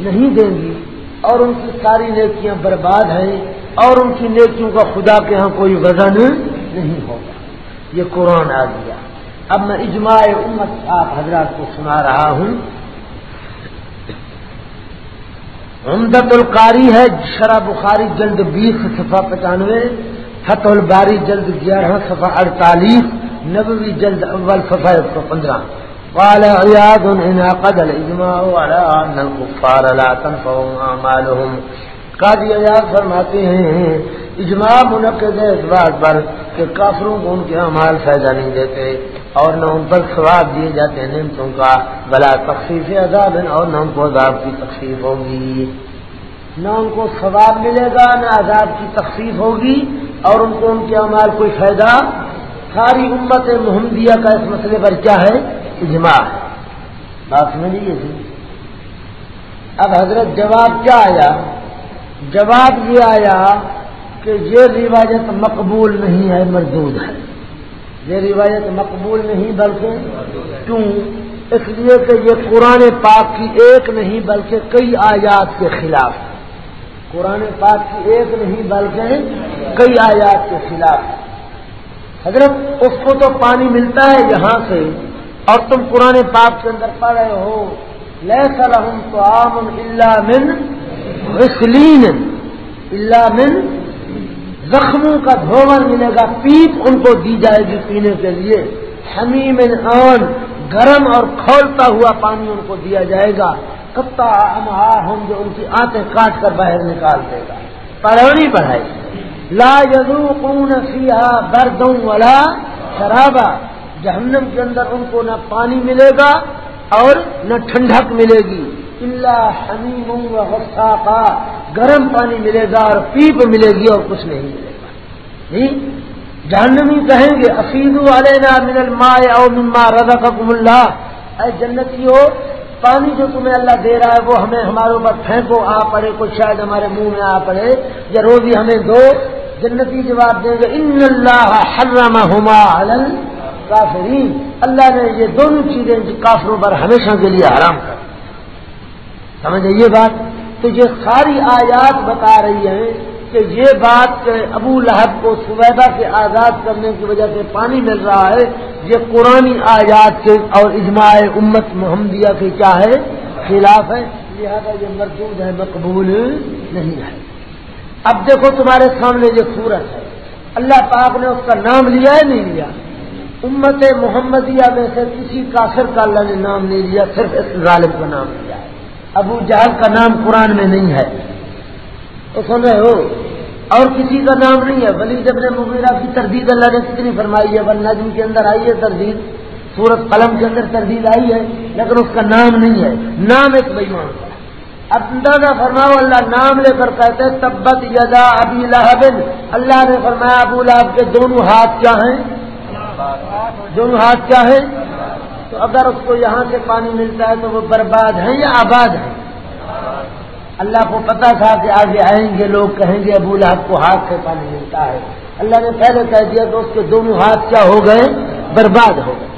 نہیں دیں گی اور ان کی ساری نیکیاں برباد ہیں اور ان کی نیکیوں کا خدا کے ہاں کوئی وزن نہیں ہوگا۔ یہ قرآن آ گیا۔ اب میں اجماع امت آپ حضرات کو سنا رہا ہوں۔ امدت القاری ہے، شرح بخاری جلد بیس، صفحہ پچانوے۔ فتح الباری جلد گیارہ صفحہ اڑتالیس، نبوی جلد اول صفحہ ایک سو پندرہ۔ قال عياض انعقد الاجماع على ان الكفار لا تنفعهم اعمالهم۔ قاضی عیاض فرماتے ہیں، اجماع منعقد ہے اس بات پر کہ کافروں کو ان کے اعمال فائدہ نہیں دیتے اور نہ ان پر ثواب دیے جاتے ہیں، نعمتوں کا۔ بلا تخفیف عذاب اور نہ ان کو عذاب کی تخفیف ہوگی۔ نہ ان کو ثواب ملے گا، نہ عذاب کی تخفیف ہوگی۔ اور ان کو ان کے اعمال کوئی فائدہ؟ ساری امت محمدیہ کا اس مسئلے پر کیا ہے؟ اجماع ہے۔ بات سمجھ لیجیے اب حضرت جواب کیا آیا؟ جواب یہ آیا کہ یہ روایت مقبول نہیں ہے، مردود ہے۔ یہ روایت مقبول نہیں بلکہ کیوں؟ اس لیے کہ یہ قرآن پاک کی ایک نہیں بلکہ کئی آیات کے خلاف ہے۔ قرآن پاک کی ایک نہیں بلکہ کئی آیات کے خلاف حضرت، اس کو تو پانی ملتا ہے یہاں سے اور تم قرآن پاک کے اندر پڑھ رہے ہو۔ لہ سلحم تو عام اللہ من رسلین اللہ من زخموں کا دھومر ملے گا پیپ ان کو دی جائے گی پینے کے لیے۔ حمیم آن، گرم اور کھولتا ہوا پانی ان کو دیا جائے گا۔ کتا ہم جو ان کی آنکھیں کاٹ کر باہر نکال دے گا۔ پڑھونی پڑھائی۔ لا یزو کون سیا بردوں والا شرابا۔ جہنم کے اندر ان کو نہ پانی ملے گا اور نہ ٹھنڈک ملے گی۔ اللہ حمیم غصہ کا گرم پانی ملے گا اور پیپ ملے گی اور کچھ نہیں ملے گا۔ نہیں جہنمی کہیں گے افید والے نا من الماء او مما رزقکم اللہ۔ اے جنتی ہو پانی جو تمہیں اللہ دے رہا ہے وہ ہمیں ہمارے اوپر پھینکو، آ پڑے کچھ شاید ہمارے منہ میں آ پڑے۔ یا روزی ہمیں دو۔ جنتی جواب دیں گے، ان اللہ حرم ہما کافرین اللہ نے یہ دونوں چیزیں کافروں پر ہمیشہ کے لیے حرام کر سمجھے یہ بات؟ تو یہ ساری آیات بتا رہی ہیں کہ یہ بات ابو لہب کو سویدہ کے آزاد کرنے کی وجہ سے پانی مل رہا ہے، یہ قرآن آیات کے اور اجماع امت محمدیہ کے کیا ہے؟ خلاف ہے۔ لہذا یہ مردود ہے، مقبول نہیں ہے۔ اب دیکھو تمہارے سامنے یہ سورت ہے۔ اللہ پاک نے اس کا نام لیا ہے، نہیں لیا۔ امت محمدیہ میں سے کسی کافر کا اللہ نے نام نہیں لیا، صرف اس ظالم کا نام لیا ہے۔ ابو جہل کا نام قرآن میں نہیں ہے۔ تو سن رہے ہو؟ اور کسی کا نام نہیں ہے۔ ولی جب نے مغیرہ کی تردید اللہ نے کتنی فرمائی ہے؟ بل نجم کے اندر آئی ہے تردید، سورت قلم کے اندر تردید آئی ہے، لیکن اس کا نام نہیں ہے۔ نام ایک بےمان کا اب اندازہ فرماؤ، اللہ نام لے کر کہتے تبت یدا ابی لہب۔ اللہ نے فرمایا، ابو لہب کے دونوں ہاتھ کیا ہیں؟ دونوں ہاتھ کیا ہیں؟ تو اگر اس کو یہاں سے پانی ملتا ہے تو وہ برباد ہیں یا آباد ہیں؟ اللہ کو پتا تھا کہ آگے آئیں گے، لوگ کہیں گے، ابو لہب کو ہاتھ سے پانی ملتا ہے۔ اللہ نے پہلے کہہ دیا کہ اس کے دونوں ہاتھ کیا ہو گئے؟ برباد ہو گئے۔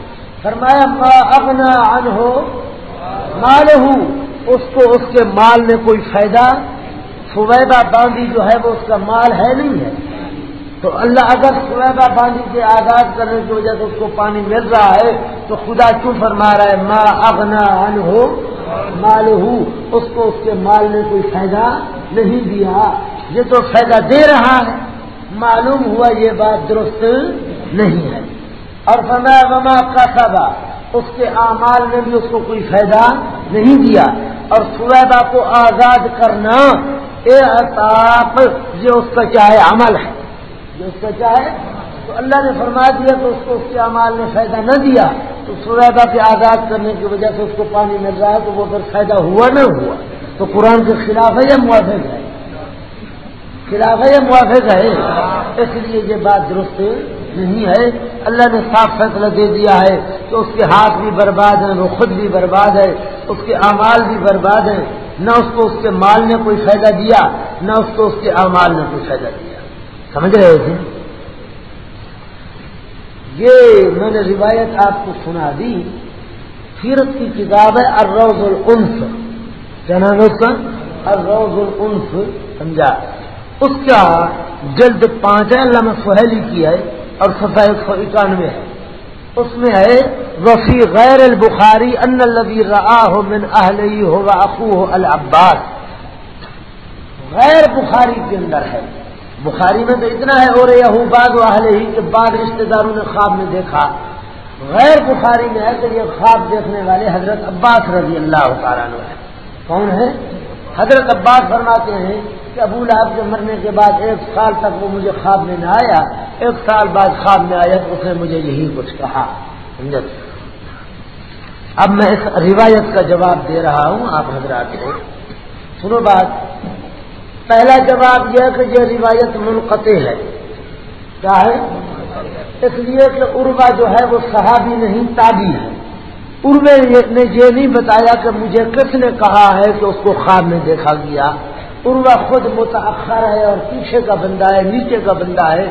فرمایا اپنا ان ہو مال ہوں اس کو اس کے مال میں کوئی فائدہ؟ فویبہ باندھی جو ہے وہ اس کا مال ہے نہیں ہے۔ تو اللہ اگر فویبہ باندھی کے آزاد کرنے کی وجہ سے اس کو پانی مل رہا ہے، تو خدا کیوں فرما رہا ہے ماں اگنا ان ہو مال اس کو اس کے مال نے کوئی فائدہ نہیں دیا۔ یہ تو فائدہ دے رہا ہے۔ معلوم ہوا یہ بات درست نہیں ہے۔ اور فرمایا، وما کا سبا اس کے اعمال نے بھی اس کو کوئی فائدہ نہیں دیا۔ اور سویبا کو آزاد کرنا، اے اطاپ یہ اس کا چاہے عمل ہے۔ یہ اس کا چاہے تو اللہ نے فرما دیا تو اس کو اس کے امال نے فائدہ نہ دیا، تو سویدہ کے آزاد کرنے کی وجہ سے اس کو پانی مل رہا ہے، تو وہ پھر فائدہ ہوا نہ ہوا۔ تو قرآن کے خلاف ہے یا موافق ہے؟ خلاف ہے یا موافق ہے؟ اس لیے یہ بات درست نہیں ہے۔ اللہ نے صاف فیصلہ دے دیا ہے کہ اس کے ہاتھ بھی برباد ہیں، وہ خود بھی برباد ہے اس کے اعمال بھی برباد ہیں۔ نہ اس کو اس کے مال نے کوئی فائدہ دیا، نہ اس کو اس کے اعمال نے کوئی فائدہ دیا۔ سمجھ رہے تھے یہ میں نے روایت آپ کو سنا دی، سیرت کی کتاب ہے الروز العنف کیا نام الروز العنف سمجھا؟ اس کا جلد پانچ ہے، اللہ میں سہیلی کی ہے اور سفا ایک سو اکانوے ہے۔ اس میں ہے، وفی غیر البخاری ان البی را ہو من اہل ہو اخو ہو العباس۔ غیر بخاری کے اندر ہے۔ بخاری میں تو اتنا ہے، اور یہ بعد واہل ہی کے بعد رشتے داروں نے خواب میں دیکھا۔ غیر بخاری میں ہے کہ یہ خواب دیکھنے والے حضرت عباس رضی اللہ تعالیٰ ہے کون ہے حضرت عباس فرماتے ہیں کہ ابو لہب کے مرنے کے بعد ایک سال تک وہ مجھے خواب میں نہ آیا۔ ایک سال بعد خواب میں آیا تو اس نے مجھے یہی کچھ کہا۔ اب میں اس روایت کا جواب دے رہا ہوں، آپ حضرات کو۔ سنو بات۔ پہلا جواب یہ کہ یہ روایت منقطع ہے۔ کیا ہے؟ اس لیے کہ عربا جو ہے وہ صحابی نہیں تابی ہے۔ عربے نے یہ نہیں بتایا کہ مجھے کس نے کہا ہے کہ اس کو خواب میں دیکھا گیا۔ عروا خود متاخر ہے اور پیچھے کا بندہ ہے، نیچے کا بندہ ہے۔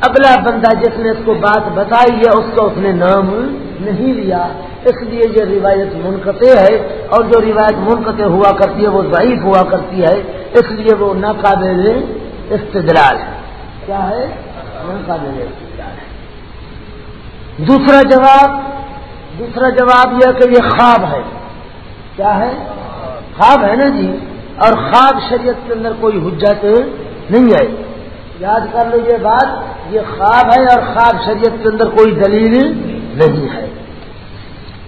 اگلا بندہ جس نے اس کو بات بتائی ہے، اس کا اس نے نام نہیں لیا۔ اس لیے یہ روایت منقطع ہے اور جو روایت منقطع ہوا کرتی ہے، وہ ضعیف ہوا کرتی ہے۔ اس لیے وہ ناقابل استدلال ہے۔ کیا ہے؟ ناقابل استدلال ہے۔ دوسرا جواب دوسرا جواب یہ کہ یہ خواب ہے۔ کیا ہے؟ خواب ہے نا جی۔ اور خواب شریعت کے اندر کوئی حجت نہیں ہے۔ یاد کر لو یہ بات، یہ خواب ہے اور خواب شریعت کے اندر کوئی دلیل نہیں ہے۔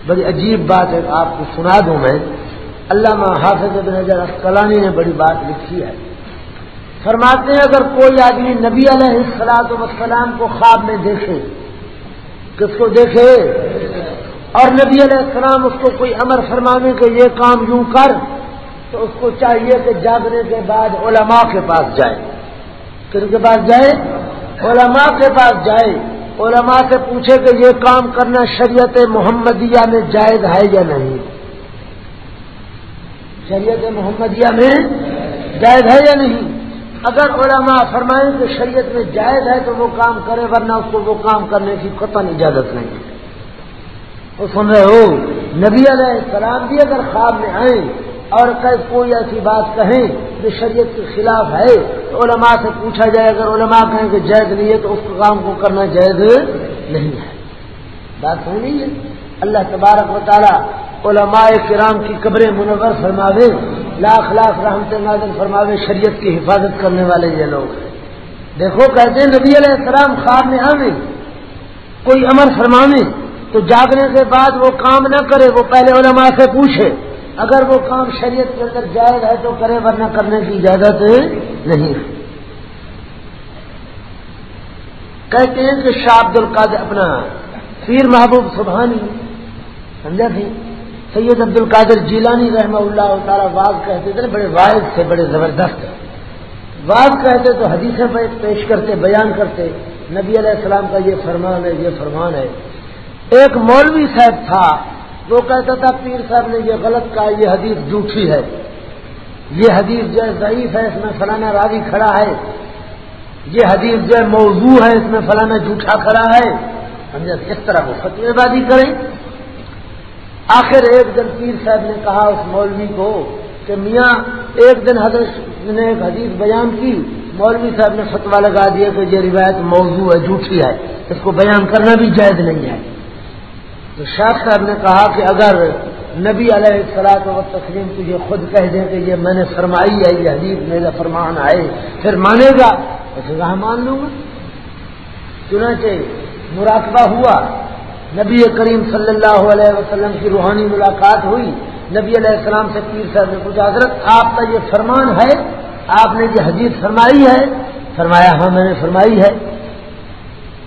بڑی عجیب بات ہے، آپ کو سنا دوں میں۔ علامہ حافظ بن نظر اسکلانی نے بڑی بات لکھی ہے۔ فرماتے ہیں، اگر کوئی آدمی نبی علیہ السلاط وسلام کو خواب میں دیکھے، کس کو دیکھے؟ اور نبی علیہ السلام اس کو کوئی امر فرمانے کہ یہ کام یوں کر، تو اس کو چاہیے کہ جاگنے کے بعد علماء کے پاس جائے۔ کن کے پاس جائے؟ علماء کے پاس جائے۔ علماء سے پوچھے کہ یہ کام کرنا شریعت محمدیہ میں جائز ہے یا نہیں۔ شریعت محمدیہ میں جائز ہے یا نہیں؟ اگر علماء فرمائیں کہ شریعت میں جائز ہے تو وہ کام کرے، ورنہ اس کو وہ کام کرنے کی قطن اجازت نہیں ہے۔ وہ سن رہے ہو، نبی علیہ السلام بھی اگر خواب میں آئیں اور کوئی ایسی بات کہیں جو شریعت کے خلاف ہے، تو علماء سے پوچھا جائے، اگر علماء کہیں کہ جائز نہیں ہے تو اس کام کو کرنا جائز نہیں ہے۔ بات ہو نہیں ہے؟ اللہ تبارک و تعالیٰ علماء کرام کی قبریں منور فرماوے لاکھ لاکھ رحمت نازل فرماوے، شریعت کی حفاظت کرنے والے یہ لوگ ہیں۔ دیکھو، کہتے ہیں نبی علیہ السلام خواب میں آنے کوئی امر فرمانے تو جاگنے کے بعد وہ کام نہ کرے، وہ پہلے علماء سے پوچھے۔ اگر وہ کام شریعت کے اندر جائز ہے تو کرے، ورنہ کرنے کی اجازت نہیں۔ کہتے ہیں کہ شاہ عبد القادر اپنا پیر محبوب سبحانی، سمجھا تھی؟ سید عبد القادر جیلانی رحمہ اللہ تعالیٰ واض کہتے تھے، بڑے واحد تھے، بڑے زبردست واض کہتے تو حدیثیں پیش کرتے، بیان کرتے۔ نبی علیہ السلام کا یہ فرمان ہے، یہ فرمان ہے۔ ایک مولوی صاحب تھا، وہ کہتا تھا، پیر صاحب نے یہ غلط کہا، یہ حدیث جھوٹھی ہے۔ یہ حدیث جو ہے ضعیف ہے، اس میں فلانا راوی کھڑا ہے۔ یہ حدیث جو ہے موضوع ہے، اس میں فلانا جھوٹا کھڑا ہے۔ سمجھا اس طرح وہ فتوی بازی کریں؟ آخر ایک دن پیر صاحب نے کہا اس مولوی کو کہ میاں، ایک دن حضرت نے ایک حدیث بیان کی، مولوی صاحب نے فتوا لگا دیا کہ یہ روایت موضوع ہے، جھوٹھی ہے، اس کو بیان کرنا بھی جائز نہیں ہے۔ تو شاہ صاحب نے کہا کہ اگر نبی علیہ السلاط و تسلیم تجھے خود کہہ دیں کہ یہ میں نے فرمائی ہے، یہ حدیث میرا فرمان آئے، پھر مانے گا ایسے کہاں مان لوں گا۔ چنانچہ مراقبہ ہوا۔ نبی کریم صلی اللہ علیہ وسلم کی روحانی ملاقات ہوئی۔ نبی علیہ السلام سے پیر صاحب نے پوچھا، حضرت، آپ کا یہ فرمان ہے؟ آپ نے یہ حدیث فرمائی ہے؟ فرمایا ہاں میں نے فرمائی ہے۔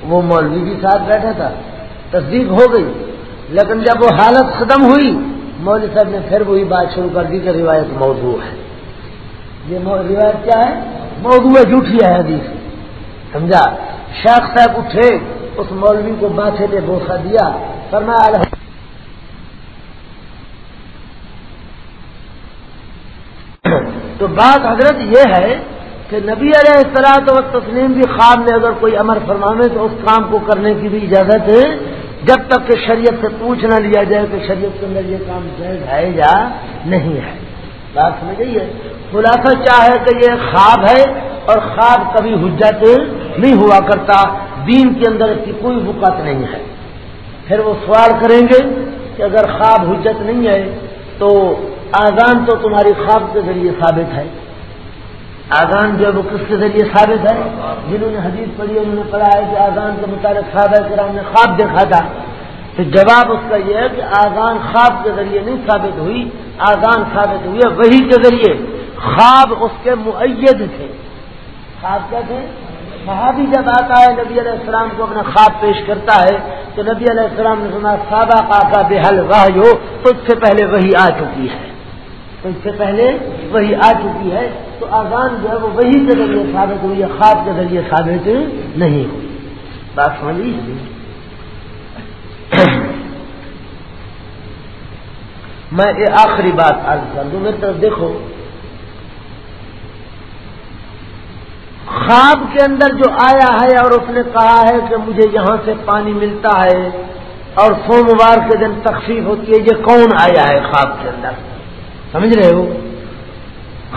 وہ مولوی بھی ساتھ بیٹھا تھا، تصدیق ہو گئی۔ لیکن جب وہ حالت ختم ہوئی، مولوی صاحب نے پھر وہی بات شروع کر دی کہ روایت موضوع ہے۔ یہ روایت کیا ہے؟ موضوع جھوٹھی ہے حدیث۔ سمجھا؟ شیخ صاحب اٹھے۔ اس مولوی کو ماتھے پہ بوسا دیا، فرمایا تو بات حضرت یہ ہے کہ نبی علیہ السلاط و تسلیم بھی خواب میں اگر کوئی امر فرمانے تو اس کام کو کرنے کی بھی اجازت ہے۔ جب تک کہ شریعت سے پوچھ نہ لیا جائے کہ شریعت کے اندر یہ کام جائز ہے یا نہیں ہے۔ بات سمجھ گئی ہے؟ خلاصہ کیا ہے کہ یہ خواب ہے اور خواب کبھی حجت نہیں ہوا کرتا۔ دین کے اندر اس کی کوئی وقت نہیں ہے۔ پھر وہ سوال کریں گے کہ اگر خواب حجت نہیں ہے تو آزان تو تمہاری خواب کے ذریعے ثابت ہے۔ آزان جو ہے وہ کس کے ذریعے ثابت ہے؟ جنہوں نے حدیث پڑھی، انہوں نے پڑھا ہے کہ آزان کے مطابق خواب ہے کرام نے خواب دیکھا تھا۔ تو جواب اس کا یہ ہے کہ آزان خواب کے ذریعے نہیں ثابت ہوئی آزان ثابت ہوئی ہے وہی کے ذریعے۔ خواب اس کے معید تھے۔ خواب کیا تھے؟ صحابی جب آتا ہے، نبی علیہ السلام کو اپنا خواب پیش کرتا ہے، تو نبی علیہ السلام نے سنا سادہ کا بےحل واہ جو اس سے پہلے وہی آ چکی ہے۔ تو اس سے پہلے وہی آ چکی ہے۔ تو آزان جو ہے، وہ وہی کے ذریعے ثابت ہوئی ہے خواب کے ذریعے ثابت نہیں ہوئی۔ بات سمجھ میں یہ آخری بات آج کر دوں۔ میری طرف دیکھو خواب کے اندر جو آیا ہے اور اس نے کہا ہے کہ مجھے یہاں سے پانی ملتا ہے اور سوموار کے دن تخفیف ہوتی ہے، یہ کون آیا ہے خواب کے اندر؟ سمجھ رہے ہو؟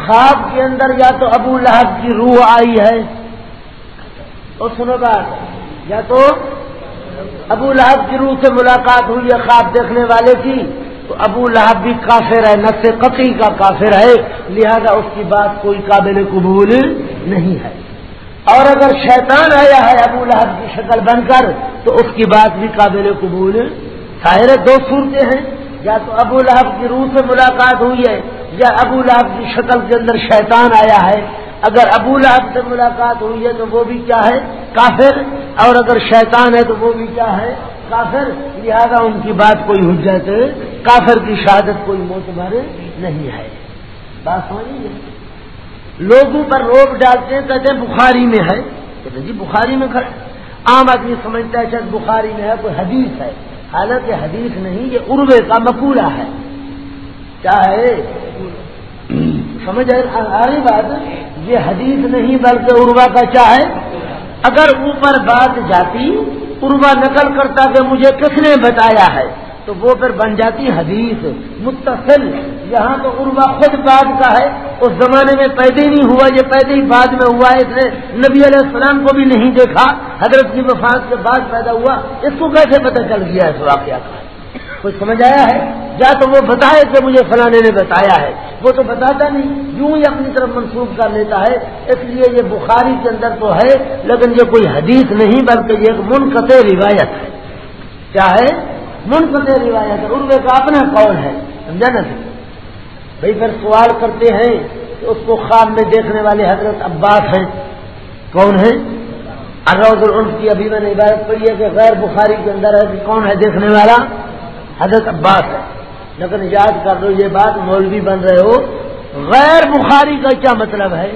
خواب کے اندر یا تو ابو لہب کی روح آئی ہے، اور سنو بات، یا تو ابو لہب کی روح سے ملاقات ہوئی ہے خواب دیکھنے والے کی، تو ابو لہب بھی کافر ہے نس قطعی کا کافر ہے، لہذا اس کی بات کوئی قابل قبول نہیں ہے۔ اور اگر شیطان آیا ہے ابو لہب کی شکل بن کر، تو اس کی بات بھی قابل قبول ظاہر دو صورتیں ہیں۔ یا تو ابو لہب کی روح سے ملاقات ہوئی ہے، یا ابو لہب کی شکل کے اندر شیطان آیا ہے۔ اگر ابو لہب سے ملاقات ہوئی ہے، تو وہ بھی کیا ہے؟ کافر۔ اور اگر شیطان ہے، تو وہ بھی کیا ہے؟ کافر۔ لہذا ان کی بات کوئی حجت، کافر کی شہادت کوئی موتبر نہیں ہے۔ بات سمجھیے لوگوں پر روک ڈالتے ہیں، کہتے ہیں بخاری میں ہے۔ کہتے ہیں جی بخاری میں کھڑے عام آدمی سمجھتا ہے شاید بخاری میں ہے، کوئی حدیث ہے۔ حالانکہ حدیث نہیں، یہ عروے کا مقولہ ہے۔ کیا ہے سمجھ آئی بات؟ یہ حدیث نہیں، بلکہ عروا کا کیا ہے اگر اوپر بات جاتی عروا نقل کرتا کہ مجھے کس نے بتایا ہے؟ تو وہ پھر بن جاتی حدیث متصل، یہاں تو عربا خود بعد کا ہے، اس زمانے میں پیدا ہی نہیں ہوا، یہ پیدا ہی بعد میں ہوا ہے، اس نے نبی علیہ السلام کو بھی نہیں دیکھا، حضرت کی وفات کے بعد پیدا ہوا، اس کو کیسے پتہ چل گیا اس واقعہ کا؟ کچھ سمجھ آیا ہے؟ یا تو وہ بتائے کہ مجھے فلانے نے بتایا ہے، وہ تو بتاتا نہیں، یوں ہی اپنی طرف منسوخ کر لیتا ہے، اس لیے یہ بخاری کے اندر تو ہے، لیکن یہ کوئی حدیث نہیں، بلکہ یہ ایک منقطع روایت ہے۔ کیا ہے؟ منقطع روایت ہے اردو کا اپنا قول ہے، سمجھا نا بھائی پھر سوال کرتے ہیں کہ اس کو خواب میں دیکھنے والے حضرت عباس ہیں، کون ہیں؟ اروز العرف کی ابھی میں نے عبادت پڑھی ہے کہ غیر بخاری کے اندر ہے کہ کون ہے دیکھنے والا؟ حضرت عباس ہے۔ لیکن یاد کر لو یہ بات مولوی بن رہے ہو، غیر بخاری کا کیا مطلب ہے؟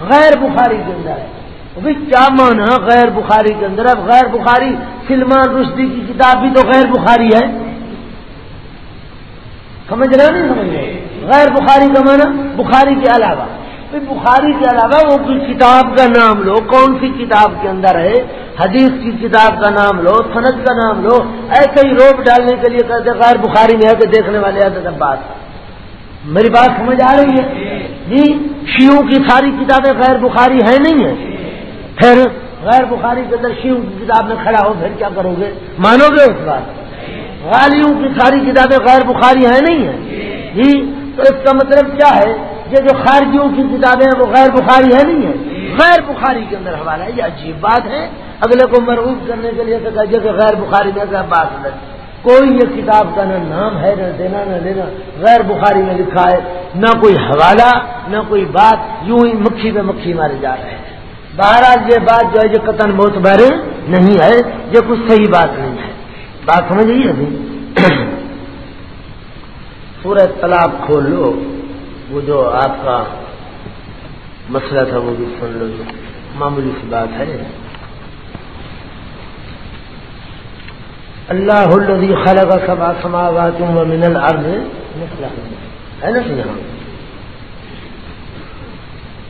غیر بخاری کے اندر ہے۔ کیا مانا غیر بخاری کے اندر اب غیر بخاری سلمان رشدی کی کتاب بھی تو غیر بخاری ہے۔ سمجھ رہے نہیں سمجھ رہے غیر بخاری کا مانا بخاری کے علاوہ۔ بخاری کے علاوہ وہ کتاب کا نام لو۔ کون سی کتاب کے اندر ہے؟ حدیث کی کتاب کا نام لو سنت کا نام لو۔ ایسے ہی روپ ڈالنے کے لیے کہتے غیر بخاری میں ہے کہ دیکھنے والے بات۔ میری بات سمجھ آ رہی ہے؟ جی شیوں کی ساری کتابیں غیر بخاری ہیں نہیں ہیں؟ پھر غیر بخاری کے اندر شیوں کی کتاب میں کھڑا ہو، پھر کیا کرو گے؟ مانو گے اس بات؟ غالیوں کی ساری کتابیں غیر بخاری ہیں نہیں ہیں؟ جی تو اس کا مطلب کیا ہے؟ یہ جو خارجیوں کی کتابیں ہیں وہ غیر بخاری ہے نہیں ہے غیر بخاری کے اندر حوالہ ہے، یہ عجیب بات ہے۔ اگلے کو مرغوب کرنے کے لیے تو کہ غیر بخاری میں بات نہیں کوئی یہ کتاب کا نہ نام ہے، نہ دینا، نہ لینا، غیر بخاری میں لکھا ہے۔ نہ کوئی حوالہ، نہ کوئی بات، یوں ہی مکھی میں مکھی مارے جا رہے ہیں۔ بہرحال یہ بات جو ہے یہ قطن موت نہیں ہے، یہ کچھ صحیح بات نہیں ہے۔ بات سمجھ گئی ابھی؟ پورے تالاب کھول لو، وہ جو آپ کا مسئلہ تھا وہ بھی سن لو۔ جو معمولی سی بات ہے۔ اللہ الذي خلق سبع سماوات ومن الارض۔ مثلهن ہے نا یہاں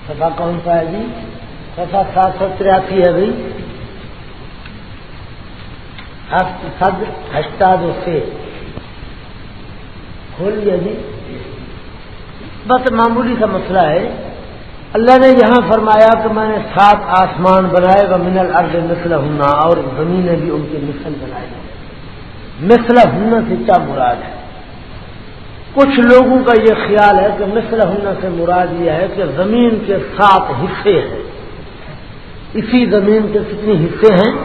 سفا کون سا ہے جی؟ سفا سات سو تراسی ہے بھائی۔ سد ہستا دو سے۔ کھول لیا جی۔ بس معمولی کا مسئلہ ہے۔ اللہ نے یہاں فرمایا کہ میں نے سات آسمان بنائے گا منل ارد مسل ہونا اور زمینیں بھی ان کی مثل بنائے گا مثل ہونا سے کیا مراد ہے؟ کچھ لوگوں کا یہ خیال ہے کہ مثل ہونا سے مراد یہ ہے کہ زمین کے سات حصے ہیں۔ اسی زمین کے کتنے حصے ہیں؟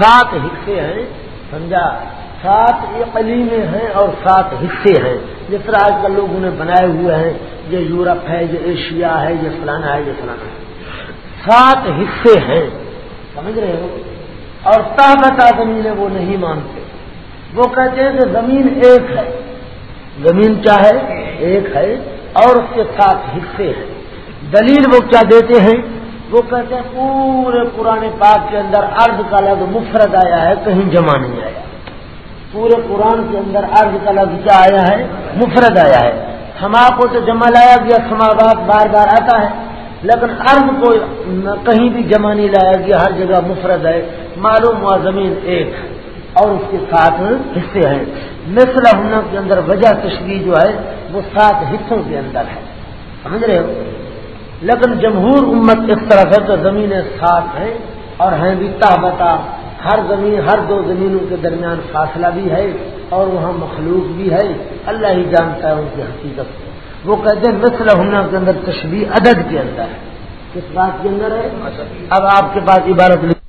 سات حصے ہیں۔ سمجھا؟ سات یہ ہیں اور سات حصے ہیں۔ جس طرح آج کل لوگوں نے بنائے ہوئے ہیں، یہ یورپ ہے، یہ ایشیا ہے، یہ فلانا ہے، یہ فلانا ہے۔ سات حصے ہیں۔ سمجھ رہے ہو؟ اور تابتا زمینیں وہ نہیں مانتے۔ وہ کہتے ہیں کہ زمین ایک ہے۔ زمین کیا ہے؟ ایک ہے اور اس کے سات حصے ہیں۔ دلیل وہ کیا دیتے ہیں؟ وہ کہتے ہیں پورے پرانے پاک کے اندر ارد کا لفظ مفرد آیا ہے، کہیں جمع نہیں آیا۔ پورے قرآن کے اندر ارد کا لفظ کیا آیا ہے؟ مفرد آیا ہے۔ سما کو تو جمع لایا گیا سما بات بار بار آتا ہے۔ لیکن ارض کو کہیں بھی جمع نہیں لایا گیا، ہر جگہ مفرد ہے۔ معلوم ہوا زمین ایک اور اس کے ساتھ حصے ہیں۔ مثلا ہونا کے اندر وجہ تشریح جو ہے، وہ سات حصوں کے اندر ہے۔ سمجھ رہے ہو؟ لیکن جمہور امت اس طرف ہے تو زمینیں سات ہیں اور ہیں بھی تابتا ہر زمین ہر دو زمینوں کے درمیان فاصلہ بھی ہے اور وہاں مخلوق بھی ہے۔ اللہ ہی جانتا ہے ان کی حقیقت۔ وہ کہتے ہیں مثل ہونا کے اندر تشریح عدد کے اندر ہے۔ کس بات کے اندر ہے؟ اب آپ کے پاس عبارت